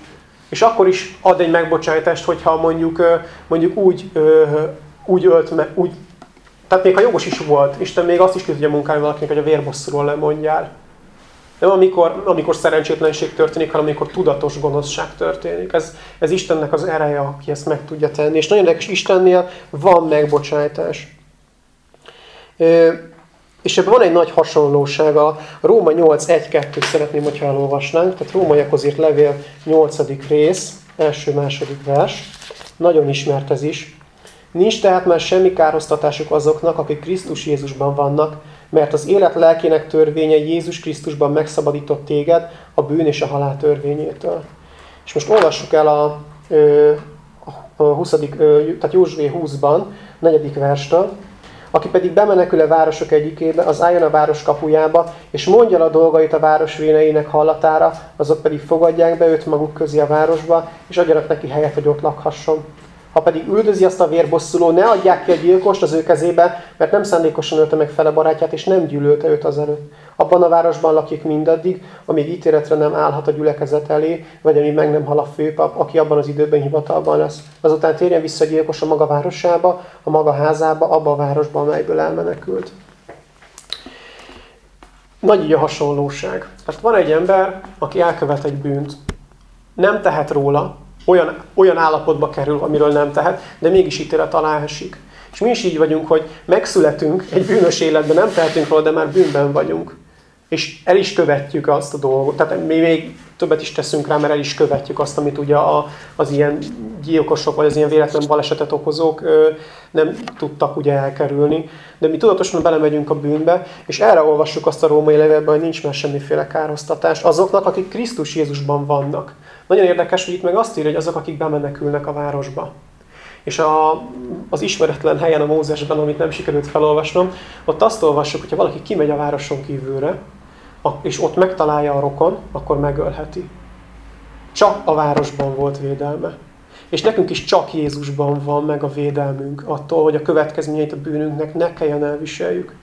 És akkor is ad egy megbocsájtást, hogyha mondjuk, mondjuk úgy, úgy ölt, úgy, tehát még ha jogos is volt, Isten még azt is ki tudja munkálni valakinek, hogy a vérbosszúról lemondjál. Nem amikor, amikor szerencsétlenség történik, hanem amikor tudatos gonoszság történik. Ez, ez Istennek az ereje, aki ezt meg tudja tenni. És nagyon érdekes, Istennél van megbocsájtás. És ebben van egy nagy hasonlóság, a Róma 8.1.2 szeretném, hogyha elolvasnánk, tehát Rómaiakhoz írt levél 8. rész, első-második vers. Nagyon ismert ez is. Nincs tehát már semmi károsztatásuk azoknak, akik Krisztus Jézusban vannak, mert az élet lelkének törvénye Jézus Krisztusban megszabadított téged a bűn és a halál törvényétől. És most olvassuk el a, a 20. tehát Józsué 20-ban, negyedik verstől. Aki pedig bemenekül a városok egyikébe, az álljon a város kapujába, és mondja a dolgait a város véneinek hallatára, azok pedig fogadják be őt maguk közé a városba, és adjanak neki helyet, hogy ott lakhasson. Ha pedig üldözi azt a vérbosszuló, ne adják ki a gyilkost az ő kezébe, mert nem szándékosan ölte meg fele barátját, és nem gyűlölte őt azelőtt. Abban a városban lakik mindaddig, amíg ítéletre nem állhat a gyülekezet elé, vagy amíg meg nem hal a főpap, aki abban az időben hivatalban lesz. Azután térjen vissza a gyilkos a maga városába, a maga házába, abba a városba, amelyből elmenekült. Nagy így a hasonlóság. Hát van egy ember, aki elkövet egy bűnt. Nem tehet róla, olyan, olyan állapotba kerül, amiről nem tehet, de mégis ítélet alá. És mi is így vagyunk, hogy megszületünk egy bűnös életben, nem tehetünk róla, de már bűnben vagyunk. És el is követjük azt a dolgot. Tehát mi még többet is teszünk rá, mert el is követjük azt, amit ugye a, az ilyen gyilkosok, vagy az ilyen véletlen balesetet okozók ö, nem tudtak ugye elkerülni. De mi tudatosan belemegyünk a bűnbe, és erre olvassuk azt a római levélben, hogy nincs már semmiféle károsztatás azoknak, akik Krisztus Jézusban vannak. Nagyon érdekes, hogy itt meg azt írja, hogy azok, akik bemenekülnek a városba. És a, az ismeretlen helyen a Mózesben, amit nem sikerült felolvasnom, ott azt olvassuk, hogyha valaki kimegy a városon kívülre, és ott megtalálja a rokon, akkor megölheti. Csak a városban volt védelme. És nekünk is csak Jézusban van meg a védelmünk attól, hogy a következményeit a bűnünknek ne kelljen elviseljük.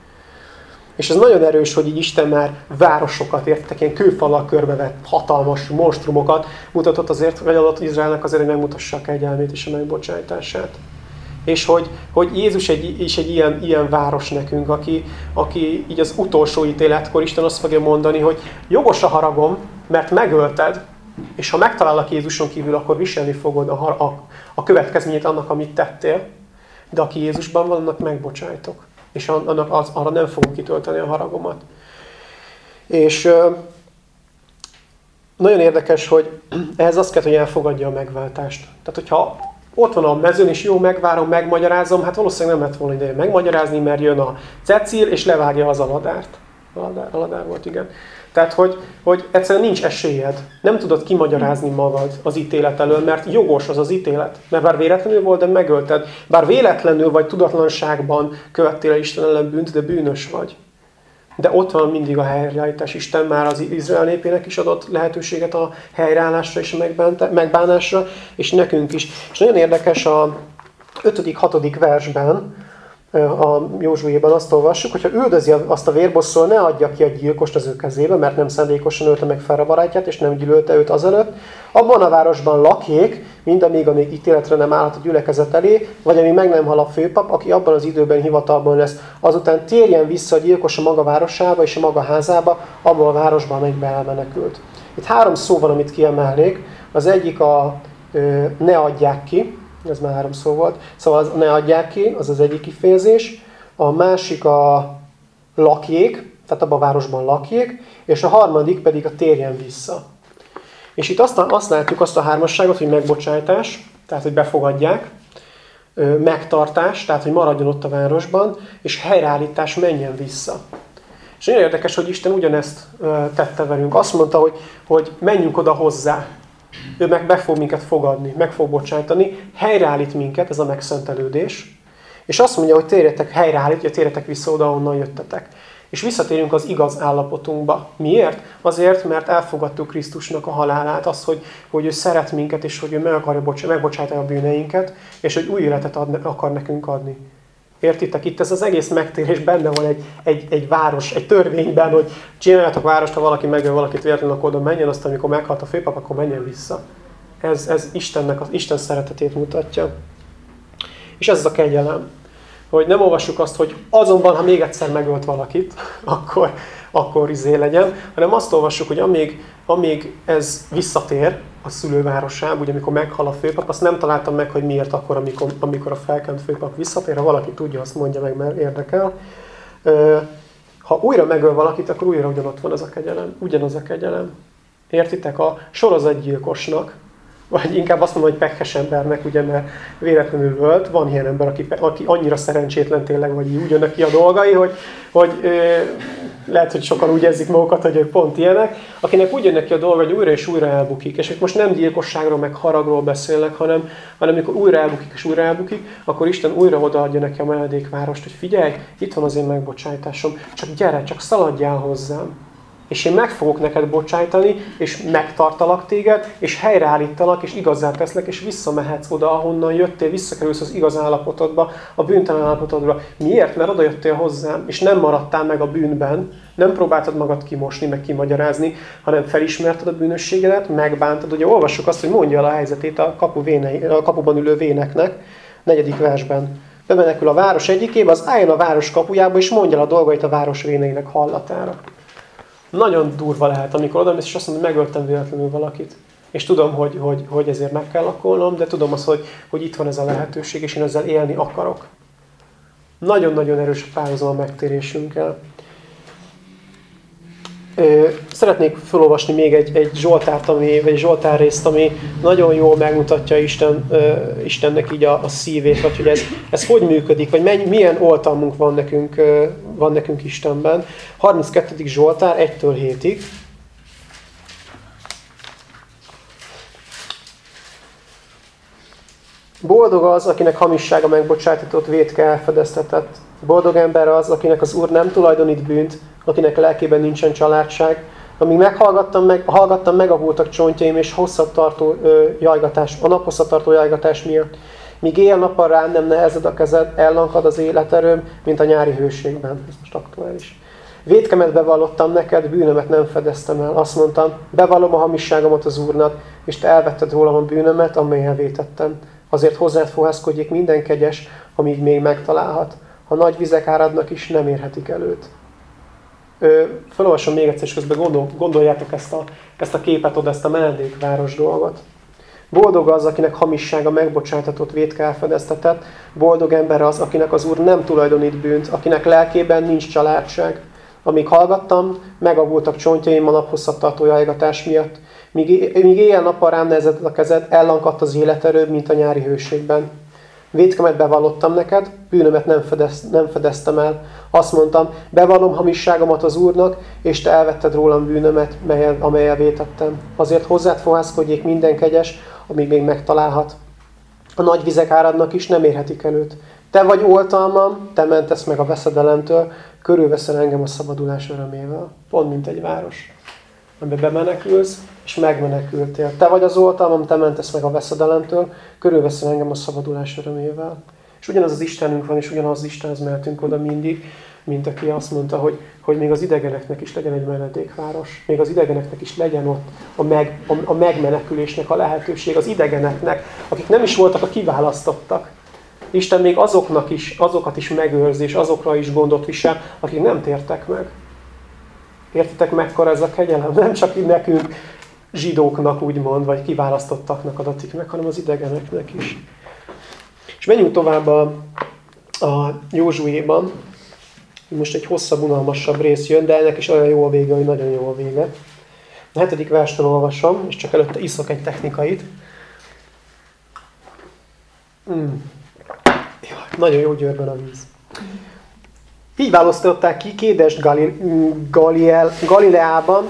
És ez nagyon erős, hogy így Isten már városokat, értek, ilyen kőfalak körbevett hatalmas monstrumokat mutatott azért, vagy adott Izraelnek azért, hogy megmutassa a kegyelmét és a megbocsájtását. És hogy, hogy Jézus egy, is egy ilyen, ilyen város nekünk, aki, aki így az utolsó ítéletkor Isten azt fogja mondani, hogy jogos a haragom, mert megölted, és ha megtalállak Jézuson kívül, akkor viselni fogod a, a, a következményét annak, amit tettél. De aki Jézusban van, annak megbocsájtok és annak az, arra nem fogom kitölteni a haragomat. És nagyon érdekes, hogy ehhez azt kell, hogy elfogadja a megváltást. Tehát, hogyha ott van a mezőn, és jó, megvárom, megmagyarázom, hát valószínűleg nem lett volna ideje megmagyarázni, mert jön a Cecil, és levágja az aladárt. Aladár, aladár volt, igen. Tehát, hogy, hogy egyszerűen nincs esélyed. Nem tudod kimagyarázni magad az ítélet elől, mert jogos az az ítélet. Mert bár véletlenül volt, de megölted. Bár véletlenül vagy tudatlanságban követtél el Isten ellen bűnt, de bűnös vagy. De ott van mindig a helyreállítás. Isten már az Izrael népének is adott lehetőséget a helyreállásra és megbánásra, és nekünk is. És nagyon érdekes a 5.-6. versben, a Józsuéban azt olvassuk, hogyha üldözi azt a vérbosszól, ne adja ki a gyilkost az ő kezébe, mert nem szándékosan ölte meg fel a barátját, és nem gyűlölte őt azelőtt. Abban a városban lakjék, mindamíg, amíg ítéletre nem állhat a gyülekezet elé, vagy amíg meg nem hal a főpap, aki abban az időben hivatalban lesz. Azután térjen vissza a gyilkos a maga városába és a maga házába, abban a városban, amelyikbe elmenekült. Itt három szó van, amit kiemelnék. Az egyik a ne adják ki, ez már három szó volt. Szóval az ne adják ki, az az egyik kifejezés. A másik a lakjék, tehát abban a városban lakjék, és a harmadik pedig a térjen vissza. És itt azt, azt látjuk, azt a hármasságot, hogy megbocsájtás, tehát hogy befogadják, megtartás, tehát hogy maradjon ott a városban, és helyreállítás menjen vissza. És nagyon érdekes, hogy Isten ugyanezt tette velünk. Azt mondta, hogy, hogy menjünk oda hozzá. Ő meg, meg fog minket fogadni, meg fog bocsájtani, helyreállít minket, ez a megszentelődés, és azt mondja, hogy térjetek, helyreállítja, térjetek vissza oda, ahonnan jöttetek. És visszatérünk az igaz állapotunkba. Miért? Azért, mert elfogadtuk Krisztusnak a halálát, az, hogy, hogy ő szeret minket, és hogy ő meg akarja megbocsájtani a bűneinket, és hogy új életet ad, akar nekünk adni. Értitek? Itt ez az egész megtérés benne van egy, egy, egy város, egy törvényben, hogy csináljatok várost, ha valaki megöl valakit véletlenül, akkor oda menjen, aztán amikor meghalt a főpap, akkor menjen vissza. Ez, ez Istennek, az Isten szeretetét mutatja. És ez az a kegyelem, hogy nem olvassuk azt, hogy azonban, ha még egyszer megölt valakit, akkor, akkor izé legyen, hanem azt olvassuk, hogy amíg, amíg ez visszatér a szülővárosába, ugye amikor meghal a főpap, azt nem találtam meg, hogy miért akkor, amikor, amikor a felkent főpap visszatér, ha valaki tudja, azt mondja meg, mert érdekel. Ha újra megöl valakit, akkor újra ugyanott van ez a kegyelem, ugyanaz a kegyelem. Értitek? A sorozatgyilkosnak, vagy inkább azt mondom, hogy pekhes embernek, ugye, mert véletlenül ölt. Van ilyen ember, aki, aki annyira szerencsétlen tényleg, vagy úgy jönnek ki a dolgai, hogy, hogy ö, lehet, hogy sokan úgy érzik magukat, hogy ők pont ilyenek, akinek úgy jönnek ki a dolga, hogy újra és újra elbukik. És most nem gyilkosságról, meg haragról beszélnek, hanem, hanem amikor újra elbukik és újra elbukik, akkor Isten újra odaadja neki a menedékvárost, hogy figyelj, itt van az én megbocsájtásom, csak gyere, csak szaladjál hozzám és én meg fogok neked bocsájtani, és megtartalak téged, és helyreállítalak, és igazán teszlek, és visszamehetsz oda, ahonnan jöttél, visszakerülsz az igaz állapotodba, a bűntelen állapotodba. Miért? Mert oda jöttél hozzám, és nem maradtál meg a bűnben, nem próbáltad magad kimosni, meg kimagyarázni, hanem felismerted a bűnösségedet, megbántad. Ugye olvassuk azt, hogy mondja el a helyzetét a, kapu vénei, a kapuban ülő véneknek, negyedik versben. Bemenekül a város egyikébe, az álljon a város kapujába, és mondja el a dolgait a város véneinek hallatára. Nagyon durva lehet, amikor oda és azt mondom, hogy megöltem véletlenül valakit. És tudom, hogy, hogy, hogy ezért meg kell lakolnom, de tudom azt, hogy, hogy itt van ez a lehetőség, és én ezzel élni akarok. Nagyon-nagyon erős a párhuzam a megtérésünkkel. Szeretnék felolvasni még egy, egy Zsoltárt, ami, vagy Zsoltár részt, ami nagyon jól megmutatja Isten, Istennek így a, a szívét, vagy hogy ez, ez hogy működik, vagy mennyi, milyen oltalmunk van nekünk, van nekünk Istenben. 32. Zsoltár 1-től 7-ig. Boldog az, akinek hamissága megbocsájtatott, vétke elfedeztetett. Boldog ember az, akinek az Úr nem tulajdonít bűnt, akinek lelkében nincsen családság. Amíg meghallgattam meg, hallgattam, megavultak csontjaim, és hosszabb tartó ö, jajgatás, a nap tartó jajgatás miatt. Míg éjjel-nappal rám nem nehezed a kezed, ellankad az életerőm, mint a nyári hőségben. Ez most aktuális. Védkemet bevallottam neked, bűnömet nem fedeztem el. Azt mondtam, bevallom a hamisságomat az Úrnak, és te elvetted rólam a bűnömet, amelyen vétettem. Azért hozzád fohászkodjék minden kegyes, amíg még megtalálhat. Ha nagy vizek áradnak is, nem érhetik előtt. Felolvasom még egyszer, és közben gondol, gondoljátok ezt a, ezt a képet oda, ezt a menedékváros dolgot. Boldog az, akinek hamissága megbocsátatott vétke elfedeztetett. Boldog ember az, akinek az Úr nem tulajdonít bűnt, akinek lelkében nincs családság. Amíg hallgattam, megavultak csontjaim a naphosszat tartó jajgatás miatt. Míg, míg éjjel-nappal rám nehezedett a kezed, ellankadt az életerőd, mint a nyári hőségben. Védkemet bevallottam neked, bűnömet nem, fedez, nem fedeztem el. Azt mondtam, bevallom hamisságomat az Úrnak, és te elvetted rólam bűnömet, melyel, amelyel vétettem. Azért hozzád fohászkodjék minden kegyes, amíg még megtalálhat. A nagy vizek áradnak is nem érhetik előtt. Te vagy oltalmam, te mentesz meg a veszedelemtől, körülveszel engem a szabadulás örömével. Pont mint egy város amiben bemenekülsz, és megmenekültél. Te vagy az oltalmam, te mentesz meg a veszedelemtől, körülveszel engem a szabadulás örömével. És ugyanaz az Istenünk van, és ugyanaz az Istenhez mehetünk oda mindig, mint aki azt mondta, hogy, hogy még az idegeneknek is legyen egy menedékváros. Még az idegeneknek is legyen ott a, meg, a, a megmenekülésnek a lehetőség. Az idegeneknek, akik nem is voltak a kiválasztottak. Isten még azoknak is, azokat is megőrzi, és azokra is gondot visel, akik nem tértek meg. Értitek, mekkora ez a kegyelem? Nem csak nekünk, zsidóknak úgymond, vagy kiválasztottaknak adatik meg, hanem az idegeneknek is. És menjünk tovább a, a Józsuéban. Most egy hosszabb, unalmasabb rész jön, de ennek is olyan jó a vége, hogy nagyon jó a vége. A hetedik verstől olvasom, és csak előtte iszok egy technikait. Mm. Jaj, nagyon jó győrben a víz. Így választották ki Kédes Galiel, Galileában,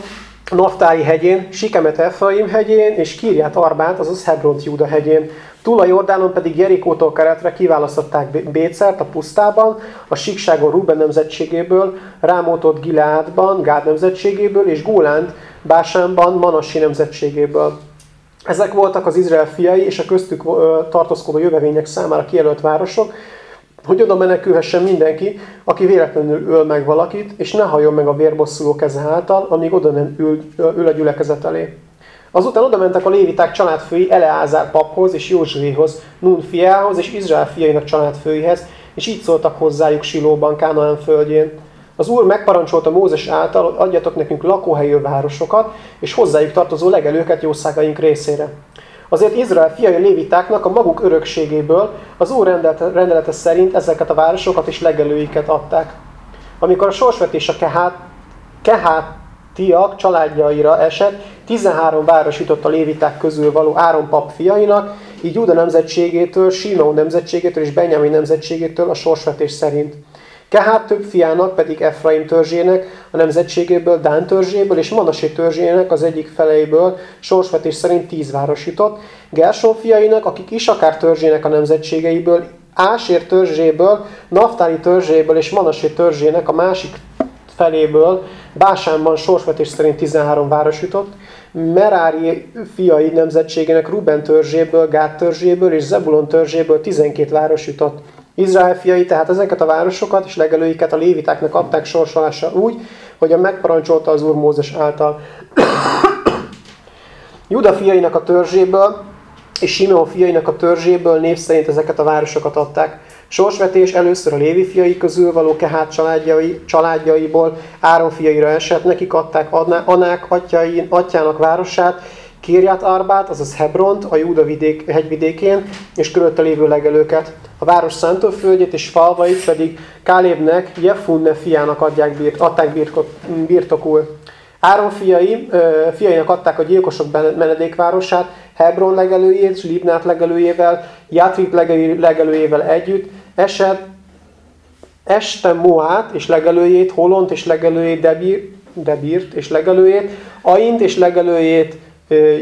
Naftáli hegyén, Sikemet Efraim hegyén és Kirját Arbát, azaz Hebront Júda hegyén. Túl a Jordánon pedig Jerikótól keretre kiválasztották Bécert a pusztában, a síkságon Ruben nemzetségéből, Rámótot Gileádban, Gád nemzetségéből, és Gólánt Básánban, Manassi nemzetségéből. Ezek voltak az Izrael fiai és a köztük tartózkodó jövevények számára kijelölt városok, hogy oda menekülhessen mindenki, aki véletlenül öl meg valakit, és ne hajjon meg a vérbosszuló keze által, amíg oda nem ül, ül a gyülekezet elé. Azután oda mentek a léviták családfői Eleázár paphoz és Józsuéhoz, Nun fiához és Izrael fiainak családfőihez, és így szóltak hozzájuk Silóban, Kánaán földjén. Az Úr megparancsolta Mózes által, hogy adjatok nekünk lakóhelyű városokat, és hozzájuk tartozó legelőket jószágaink részére. Azért Izrael fiai lévitáknak a maguk örökségéből az Úr rendelete, rendelete szerint ezeket a városokat és legelőiket adták. Amikor a sorsvetés a Kehát, Kehátiak családjaira esett, 13 város jutott a léviták közül való Áron pap fiainak, így Júda nemzetségétől, Simon nemzetségétől és Benjamin nemzetségétől a sorsvetés szerint. Kehát több fiának pedig Efraim törzsének, a nemzetségéből, Dán törzséből és Manasé törzsének az egyik feleiből sorsvetés szerint tíz város jutott. Gerson fiainak, akik Isakár törzsének a nemzetségeiből, Ásér törzséből, Naftáli törzséből és Manasé törzsének a másik feléből Básánban sorsvetés szerint 13 város jutott. Merári fiai nemzetségének Ruben törzséből, Gát törzséből és Zebulon törzséből 12 város jutott. Izrael fiai tehát ezeket a városokat és legelőiket a lévitáknak adták sorsolásra úgy, hogy a megparancsolta az Úr Mózes által. Juda fiainak a törzséből és Simeon fiainak a törzséből név szerint ezeket a városokat adták. Sorsvetés először a Lévi fiai közül való Kehát családjai, családjaiból Áron fiaira esett, nekik adták Anák atyai, atyának városát, Kirját Arbát, azaz Hebront, a Júda vidék, hegyvidékén, és körülötte lévő legelőket. A város szántóföldjét és falvait pedig Kálébnek, Jefunne fiának adják birt, adták birtok, birtokul. Áron fiai, fiainak adták a gyilkosok menedékvárosát, Hebron legelőjét, és Libnát legelőjével, Játrib legelőjével együtt, Eset, Este Moát és legelőjét, Holont és legelőjét, Debir, Debirt és legelőjét, Aint és legelőjét,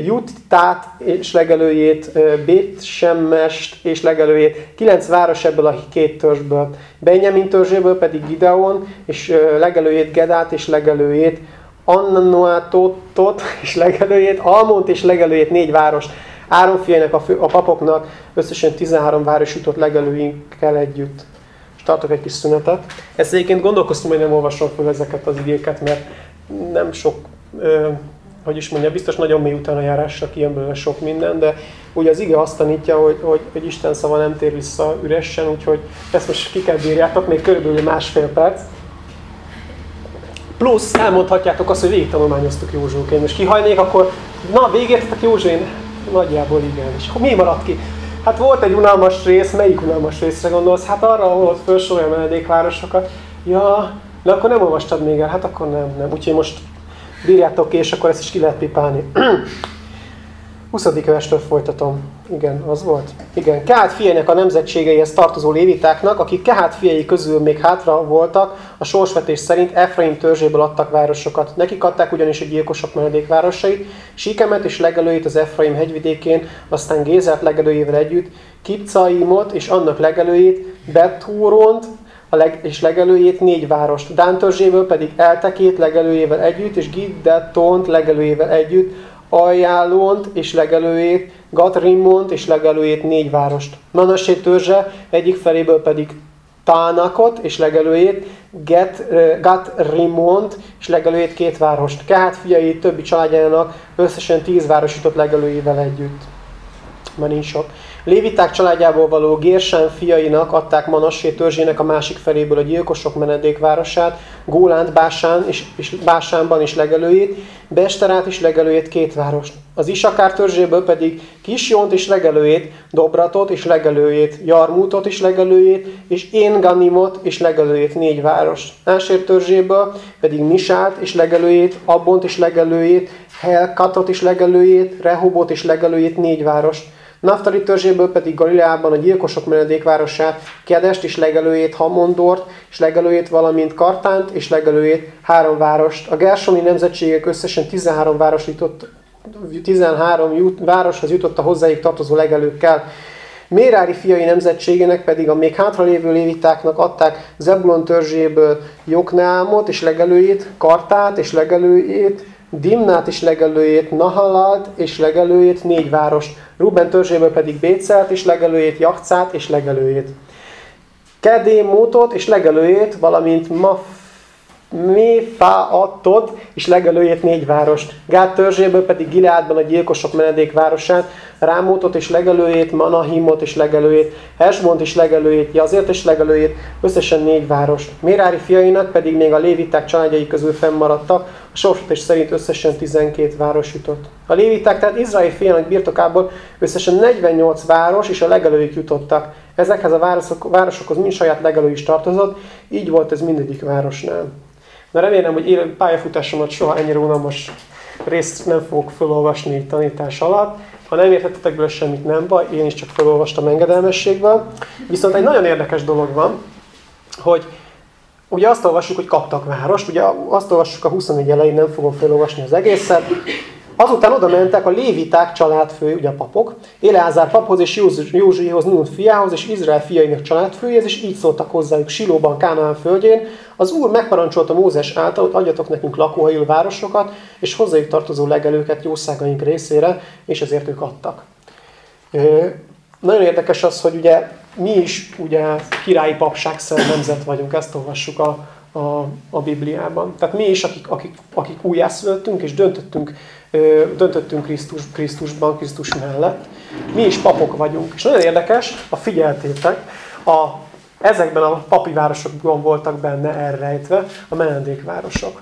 Juttát és legelőjét, Bét Semmest és legelőjét, kilenc város ebből a két törzsből. Benjamin törzséből pedig Gideon, és legelőjét Gedát és legelőjét, Annoátot és legelőjét, Almont és legelőjét, négy város. Áron fiainak, a, a papoknak összesen 13 város jutott legelőinkkel együtt. És tartok egy kis szünetet. Ezt egyébként gondolkoztam, hogy nem olvasom fel ezeket az igéket, mert nem sok hogy is mondja, biztos nagyon mély utána járásra kijön belőle sok minden, de ugye az ige azt tanítja, hogy, hogy, hogy Isten szava nem tér vissza üresen, úgyhogy ezt most ki kell bírjátok, még körülbelül másfél perc. Plusz elmondhatjátok azt, hogy végig tanulmányoztuk Józsóként, és kihajnék, akkor na, végértetek Józsén? Nagyjából igen. És akkor mi maradt ki? Hát volt egy unalmas rész, melyik unalmas részre gondolsz? Hát arra, ahol ott felsorolja menedékvárosokat. Ja, de akkor nem olvastad még el, hát akkor nem, nem. Úgyhogy most bírjátok ki, és akkor ezt is ki lehet pipálni. 20. verstől folytatom. Igen, az volt. Igen, Kehát fiainak a nemzetségeihez tartozó lévitáknak, akik Kehát fiai közül még hátra voltak, a sorsvetés szerint Efraim törzséből adtak városokat. Nekik adták ugyanis a gyilkosok menedékvárosait, Sikemet és legelőjét az Efraim hegyvidékén, aztán Gézert legelőjével együtt, Kipcaimot és annak legelőjét, Bethúront, a leg, és legelőjét négy várost. Dán pedig Eltekét legelőjével együtt, és Giddetont legelőjével együtt, Ajálont és legelőjét, Gatrimont és legelőjét négy várost. Manassé törzse egyik feléből pedig Tánakot és legelőjét, Get, Gatrimont és legelőjét két várost. Kehát fiai többi családjának összesen tíz város legelőjével együtt. Már nincs sok. Léviták családjából való Gérsán fiainak adták Manassé törzsének a másik feléből a gyilkosok menedékvárosát, Gólánt, Básán és, és Básánban is legelőjét, Besterát is legelőjét két várost. Az Isakár törzséből pedig Kisjont is legelőjét, Dobratot is legelőjét, Jarmútot is legelőjét, és Énganimot is legelőjét négy város. Ásér törzséből pedig Misát is legelőjét, Abbont is legelőjét, Helkatot is legelőjét, Rehobot is legelőjét négy várost. Naftali törzséből pedig Galileában a gyilkosok menedékvárosát, Kedest és legelőjét, Hamondort és legelőjét, valamint Kartánt és legelőjét, három várost. A Gersomi nemzetségek összesen 13 város jutott, 13 jut, városhoz jutott a hozzáig tartozó legelőkkel. Mérári fiai nemzetségének pedig a még hátralévő lévitáknak adták Zebulon törzséből Jokneámot és legelőjét, Kartát és legelőjét, Dimnát és legelőjét, Nahalalt és legelőjét, négy várost. Ruben törzséből pedig Bécelt és legelőjét, Jakcát és legelőjét. Kedémótot és legelőjét, valamint Méfáatod és legelőjét négy várost. Gát törzséből pedig Gileádban a gyilkosok menedékvárosát, Rámótot és legelőjét, Manahimot és legelőjét, Hesbont és legelőjét, Jazért és legelőjét, összesen négy várost. Mérári fiainak pedig még a léviták családjai közül fennmaradtak, a sorsotés szerint összesen 12 város jutott. A léviták tehát Izrael fiának birtokából összesen 48 város és a legelőjük jutottak. Ezekhez a városok, városokhoz mind saját legelő is tartozott, így volt ez mindegyik városnál. De remélem, hogy én pályafutásomat soha ennyire unalmas részt nem fogok felolvasni tanítás alatt. Ha nem értettetek belőle semmit, nem baj, én is csak felolvastam engedelmességből. Viszont egy nagyon érdekes dolog van, hogy ugye azt olvassuk, hogy kaptak várost, ugye azt olvassuk a 24 elején, nem fogom felolvasni az egészet, Azután oda mentek a léviták családfő, ugye a papok, Éleázár paphoz és Józsuéhoz, Nun fiához és Izrael fiainak családfőjéhez, és így szóltak hozzájuk Silóban, Kánaán földjén. Az Úr megparancsolta Mózes által, hogy adjatok nekünk lakóhelyű városokat, és hozzájuk tartozó legelőket jószágaink részére, és ezért ők adtak. Nagyon érdekes az, hogy ugye mi is ugye királyi papság nemzet vagyunk, ezt olvassuk a, a, a Bibliában. Tehát mi is, akik, akik, akik újjászülöttünk és döntöttünk döntöttünk Krisztus, Krisztusban, Krisztus mellett. Mi is papok vagyunk. És nagyon érdekes, a figyeltétek, a, ezekben a papi városokban voltak benne elrejtve a menedékvárosok.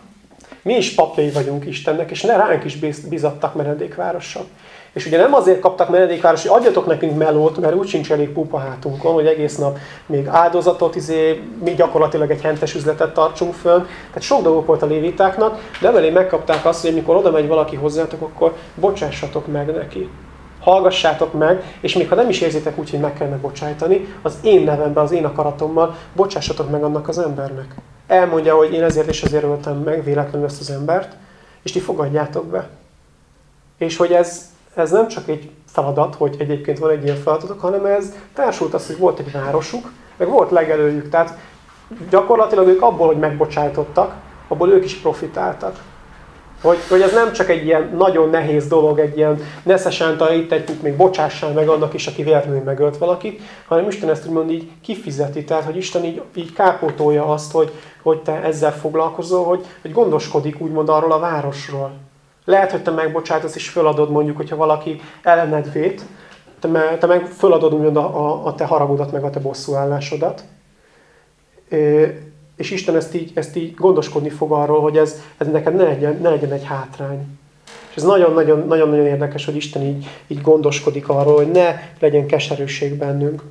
Mi is papjai vagyunk Istennek, és ne ránk is bizattak menedékvárosok. És ugye nem azért kaptak menedékváros, hogy adjatok nekünk melót, mert úgy sincs elég pupa hátunkon, hogy egész nap még áldozatot, izé, mi gyakorlatilag egy hentes üzletet tartsunk föl. Tehát sok dolgok volt a lévitáknak, de emelé megkapták azt, hogy amikor oda megy valaki hozzátok, akkor bocsássatok meg neki. Hallgassátok meg, és még ha nem is érzitek úgy, hogy meg kellene bocsájtani, az én nevemben, az én akaratommal bocsássatok meg annak az embernek. Elmondja, hogy én ezért és ezért öltem meg véletlenül ezt az embert, és ti fogadjátok be. És hogy ez ez nem csak egy feladat, hogy egyébként van egy ilyen feladatok, hanem ez társult az, hogy volt egy városuk, meg volt legelőjük. Tehát gyakorlatilag ők abból, hogy megbocsájtottak, abból ők is profitáltak. Hogy, hogy ez nem csak egy ilyen nagyon nehéz dolog, egy ilyen neszesen itt egy még bocsássál meg annak is, aki véletlenül megölt valakit, hanem Isten ezt úgymond így kifizeti, tehát hogy Isten így, így kápoltolja azt, hogy, hogy te ezzel foglalkozol, hogy, hogy gondoskodik úgymond arról a városról. Lehet, hogy te megbocsátasz és föladod mondjuk, hogyha valaki ellened vét, te, me, te meg föladod úgymond a, a, a te haragodat, meg a te bosszúállásodat. És Isten ezt így, ezt így gondoskodni fog arról, hogy ez, ez neked ne legyen, ne legyen egy hátrány. És ez nagyon-nagyon érdekes, hogy Isten így, így gondoskodik arról, hogy ne legyen keserűség bennünk.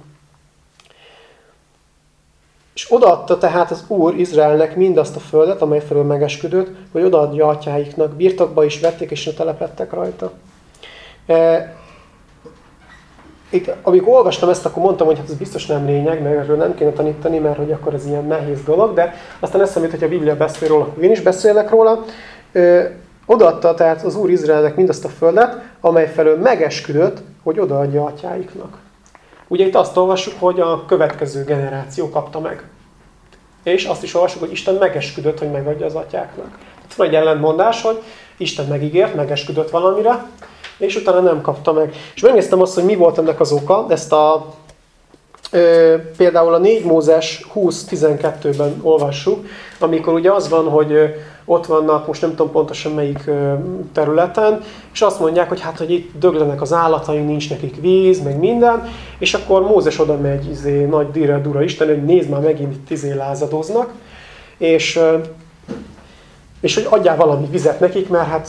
És odaadta tehát az Úr Izraelnek mindazt a földet, amely felől megesküdött, hogy odaadja atyáiknak. Birtokba is vették, és ne telepettek rajta. E, itt, amikor olvastam ezt, akkor mondtam, hogy hát ez biztos nem lényeg, mert erről nem kéne tanítani, mert hogy akkor ez ilyen nehéz dolog, de aztán eszemét, hogy a Biblia beszél róla, én is beszélek róla. E, odaadta tehát az Úr Izraelnek mindazt a földet, amely felől megesküdött, hogy odaadja atyáiknak. Ugye itt azt olvassuk, hogy a következő generáció kapta meg. És azt is olvassuk, hogy Isten megesküdött, hogy megadja az atyáknak. Tehát van egy ellentmondás, hogy Isten megígért, megesküdött valamire, és utána nem kapta meg. És megnéztem azt, hogy mi volt ennek az oka, ezt a ö, például a 4 Mózes 20.12-ben olvassuk, amikor ugye az van, hogy ott vannak, most nem tudom pontosan melyik területen, és azt mondják, hogy hát, hogy itt döglenek az állataink, nincs nekik víz, meg minden, és akkor Mózes oda megy, izé, nagy dire dura Isten, hogy nézd már megint itt izé lázadoznak, és, és hogy adjál valami vizet nekik, mert hát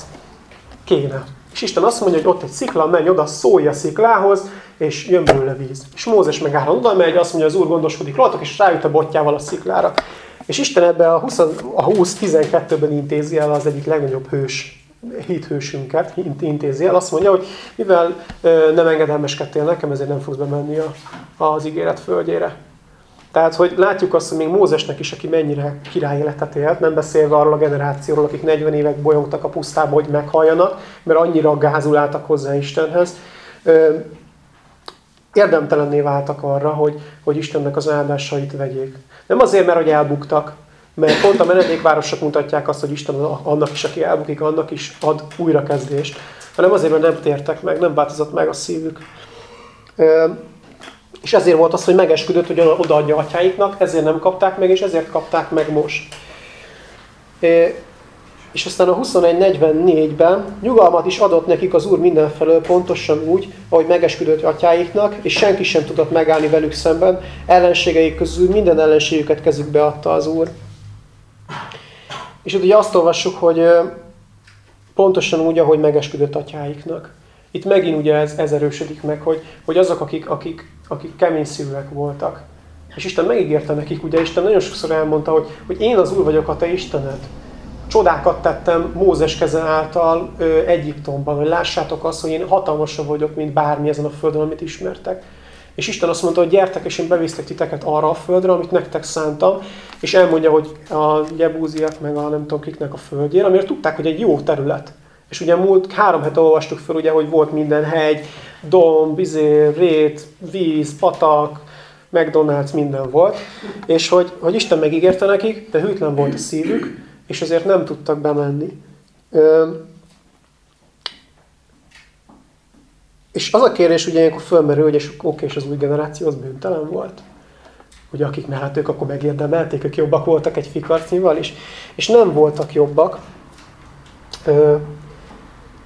kéne. És Isten azt mondja, hogy ott egy szikla, menj oda, szólj a sziklához, és jön belőle víz. És Mózes megáll oda megy, azt mondja, az Úr gondoskodik rajtok, és rájut a botjával a sziklára. És Isten ebben a 20-12-ben intézi el az egyik legnagyobb hős, hithősünket, intézi el. Azt mondja, hogy mivel nem engedelmeskedtél nekem, ezért nem fogsz bemenni az ígéret földjére. Tehát, hogy látjuk azt, hogy még Mózesnek is, aki mennyire király életet élt, nem beszélve arról a generációról, akik 40 évek bolyogtak a pusztába, hogy meghalljanak, mert annyira gázuláltak hozzá Istenhez, érdemtelenné váltak arra, hogy, hogy Istennek az áldásait vegyék. Nem azért, mert hogy elbuktak, mert pont a menedékvárosok mutatják azt, hogy Isten annak is, aki elbukik, annak is ad újrakezdést, hanem azért, mert nem tértek meg, nem változott meg a szívük. És ezért volt az, hogy megesküdött, hogy odaadja atyáiknak, ezért nem kapták meg, és ezért kapták meg most. És aztán a 21.44-ben nyugalmat is adott nekik az Úr mindenfelől pontosan úgy, ahogy megesküdött atyáiknak, és senki sem tudott megállni velük szemben. Ellenségeik közül minden ellenségüket kezükbe adta az Úr. És ugye azt olvassuk, hogy pontosan úgy, ahogy megesküdött atyáiknak. Itt megint ugye ez, ez erősödik meg, hogy, hogy azok, akik, akik, akik kemény szívűek voltak. És Isten megígérte nekik, ugye Isten nagyon sokszor elmondta, hogy, hogy én az Úr vagyok a te Istened. Csodákat tettem Mózes keze által ö, Egyiptomban, hogy lássátok azt, hogy én hatalmasabb vagyok, mint bármi ezen a földön, amit ismertek. És Isten azt mondta, hogy gyertek, és én bevisztek titeket arra a földre, amit nektek szántam, és elmondja, hogy a jebúziak, meg a nem tudom kiknek a földjére, amiért tudták, hogy egy jó terület. És ugye múlt három hete olvastuk fel, ugye, hogy volt minden hegy, domb, izé, rét, víz, patak, McDonald's, minden volt. És hogy, hogy Isten megígérte nekik, de hűtlen volt a szívük, és ezért nem tudtak bemenni. És az a kérdés ugye ilyenkor fölmerül, hogy és oké, és az új generáció az bűntelen volt. Ugye akik mellett ők akkor megérdemelték, ők jobbak voltak egy fikarcnival is. És nem voltak jobbak.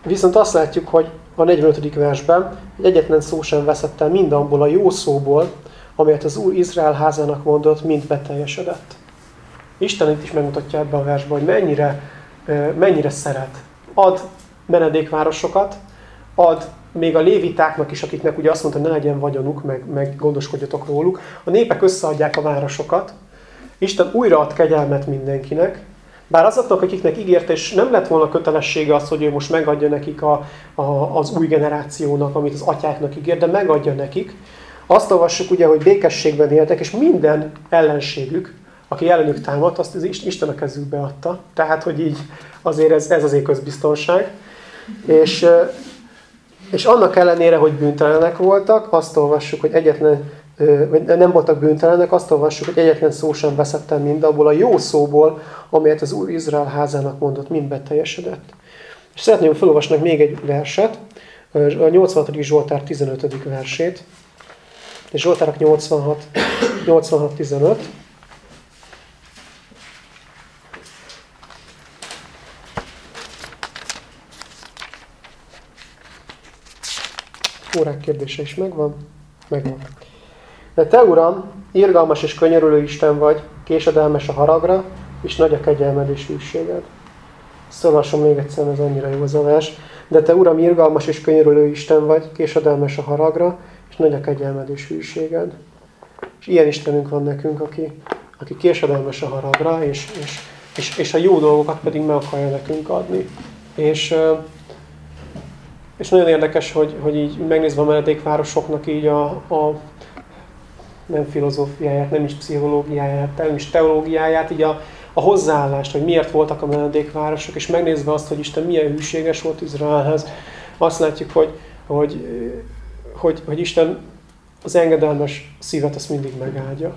Viszont azt látjuk, hogy a 45. versben hogy egyetlen szó sem veszett el mindabból a jó szóból, amelyet az Úr Izrael házának mondott, mind beteljesedett. Isten itt is megmutatja ebben a versben, hogy mennyire, mennyire szeret. Ad menedékvárosokat, ad még a lévitáknak is, akiknek ugye azt mondta, ne legyen vagyonuk, meg, meg gondoskodjatok róluk. A népek összeadják a városokat. Isten újra ad kegyelmet mindenkinek, bár azoknak, akiknek ígért, és nem lett volna kötelessége az, hogy ő most megadja nekik a, a, az új generációnak, amit az atyáknak ígért, de megadja nekik. Azt olvassuk ugye, hogy békességben éltek, és minden ellenségük, aki ellenük támadt, azt az Isten a kezükbe adta. Tehát, hogy így azért ez, ez azért közbiztonság. És, és annak ellenére, hogy bűntelenek voltak, azt olvassuk, hogy egyetlen vagy nem voltak bűntelenek, azt olvassuk, hogy egyetlen szó sem veszett el mind abból a jó szóból, amelyet az Úr Izrael házának mondott, mind beteljesedett. És szeretném felolvasni még egy verset, a 86. Zsoltár 15. versét. És Zsoltárak 86, 86 15. Órák kérdése is megvan? Megvan. De te, Uram, irgalmas és könyörülő Isten vagy, késedelmes a haragra, és nagy a kegyelmed és hűséged. Szolvasom még egyszer, ez annyira jó az a vers. De te, Uram, irgalmas és könyörülő Isten vagy, késedelmes a haragra, és nagy a kegyelmed és hűséged. És ilyen Istenünk van nekünk, aki, aki késedelmes a haragra, és, és, és, és a jó dolgokat pedig meg akarja nekünk adni. És, és nagyon érdekes, hogy, hogy így megnézve a menedékvárosoknak így a, a nem filozófiáját, nem is pszichológiáját, nem is teológiáját, így a, a hozzáállást, hogy miért voltak a menedékvárosok, és megnézve azt, hogy Isten milyen hűséges volt Izraelhez, azt látjuk, hogy, hogy, hogy, hogy Isten az engedelmes szívet azt mindig megáldja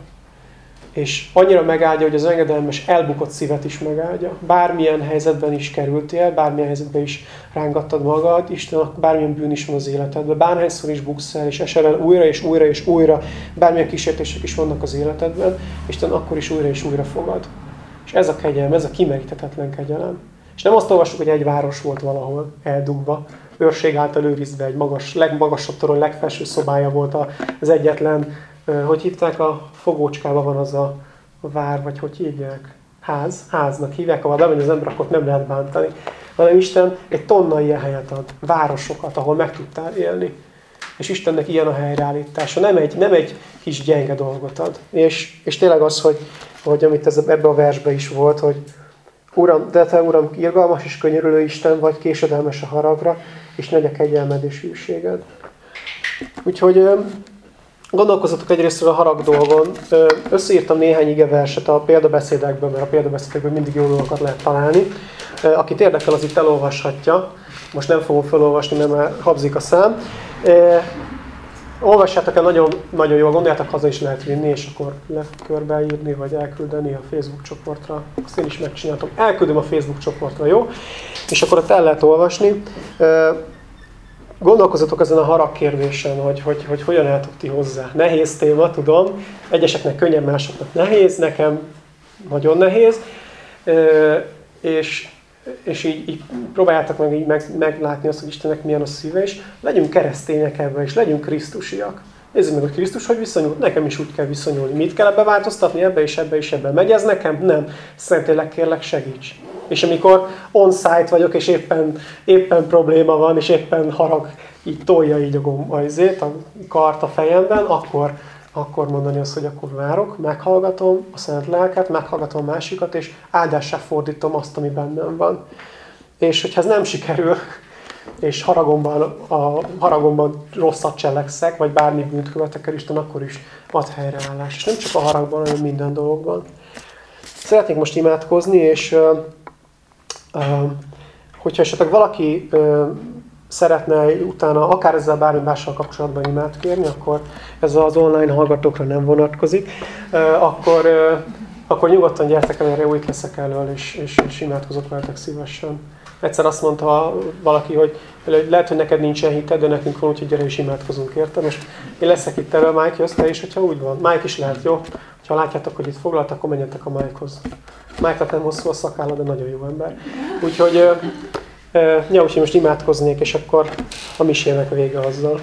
és annyira megáldja, hogy az engedelmes elbukott szívet is megáldja. Bármilyen helyzetben is kerültél, bármilyen helyzetben is rángattad magad, Isten, bármilyen bűn is van az életedben, bárhányszor is buksz el, és esel el újra és újra és újra, bármilyen kísértések is vannak az életedben, Isten akkor is újra és újra fogad. És ez a kegyelem, ez a kimeríthetetlen kegyelem. És nem azt olvassuk, hogy egy város volt valahol eldugva, őrség által őrizve, egy magas, legmagasabb torony, legfelső szobája volt az egyetlen hogy hívták a fogócskában van az a vár, vagy hogy hívják? Ház, háznak hívják, ahol bemegy az ember, akkor nem lehet bántani. Hanem Isten egy tonna ilyen helyet ad, városokat, ahol meg tudtál élni. És Istennek ilyen a helyreállítása, nem egy, nem egy kis gyenge dolgot ad. És, és tényleg az, hogy, hogy amit ez ebbe a versbe is volt, hogy Uram, de te Uram, irgalmas és könyörülő Isten vagy, késedelmes a haragra, és nagy a kegyelmed és hűséged. Úgyhogy Gondolkozzatok egyrészt a harag dolgon. Összeírtam néhány ige verset a példabeszédekből, mert a példabeszédekből mindig jó dolgokat lehet találni. Akit érdekel, az itt elolvashatja. Most nem fogom felolvasni, mert már habzik a szám. Olvassátok el, nagyon, nagyon jól gondoljátok, haza is lehet vinni, és akkor lekörbeírni, vagy elküldeni a Facebook csoportra. Azt én is megcsináltam. Elküldöm a Facebook csoportra, jó? És akkor ott el lehet olvasni. Gondolkozatok ezen a harag kérdésen, hogy, hogy, hogy hogyan álltok ti hozzá. Nehéz téma, tudom. Egyeseknek könnyebb, másoknak nehéz, nekem nagyon nehéz. és, és így, így próbáljátok meg így meg, meglátni azt, hogy Istennek milyen a szíve, és legyünk keresztények ebben, és legyünk krisztusiak. Nézzük meg, hogy Krisztus hogy viszonyult, nekem is úgy kell viszonyulni. Mit kell ebbe változtatni, ebbe és ebbe és ebbe. Megy ez nekem? Nem. Szerintileg kérlek segíts. És amikor on-site vagyok, és éppen, éppen probléma van, és éppen harag, így tolja így a gomb, a kart a fejemben, akkor, akkor mondani azt, hogy akkor várok, meghallgatom a szent lelket, meghallgatom a másikat, és áldássá fordítom azt, ami bennem van. És hogyha ez nem sikerül, és haragomban, a haragomban rosszat cselekszek, vagy bármi bűnt követek el Isten, akkor is ad helyreállás. És nem csak a haragban, hanem minden dologban. Szeretnék most imádkozni, és hogyha esetleg valaki szeretne utána akár ezzel bármi mással kapcsolatban imád kérni, akkor ez az online hallgatókra nem vonatkozik, akkor, akkor nyugodtan gyertek el erre új keszek elől, és, és, és imádkozok veletek szívesen. Egyszer azt mondta valaki, hogy lehet, hogy neked nincsen hited, de nekünk van, úgyhogy gyere és imádkozunk, érted? Most én leszek itt ebben, Mike, jössz te is, hogyha úgy van. Mike is lehet, jó? Ha látjátok, hogy itt foglalt, akkor menjetek a Mike-hoz. Mike-nak nem hosszú a szakálla, de nagyon jó ember. Úgyhogy, ja, úgyhogy most imádkoznék, és akkor a misének vége azzal.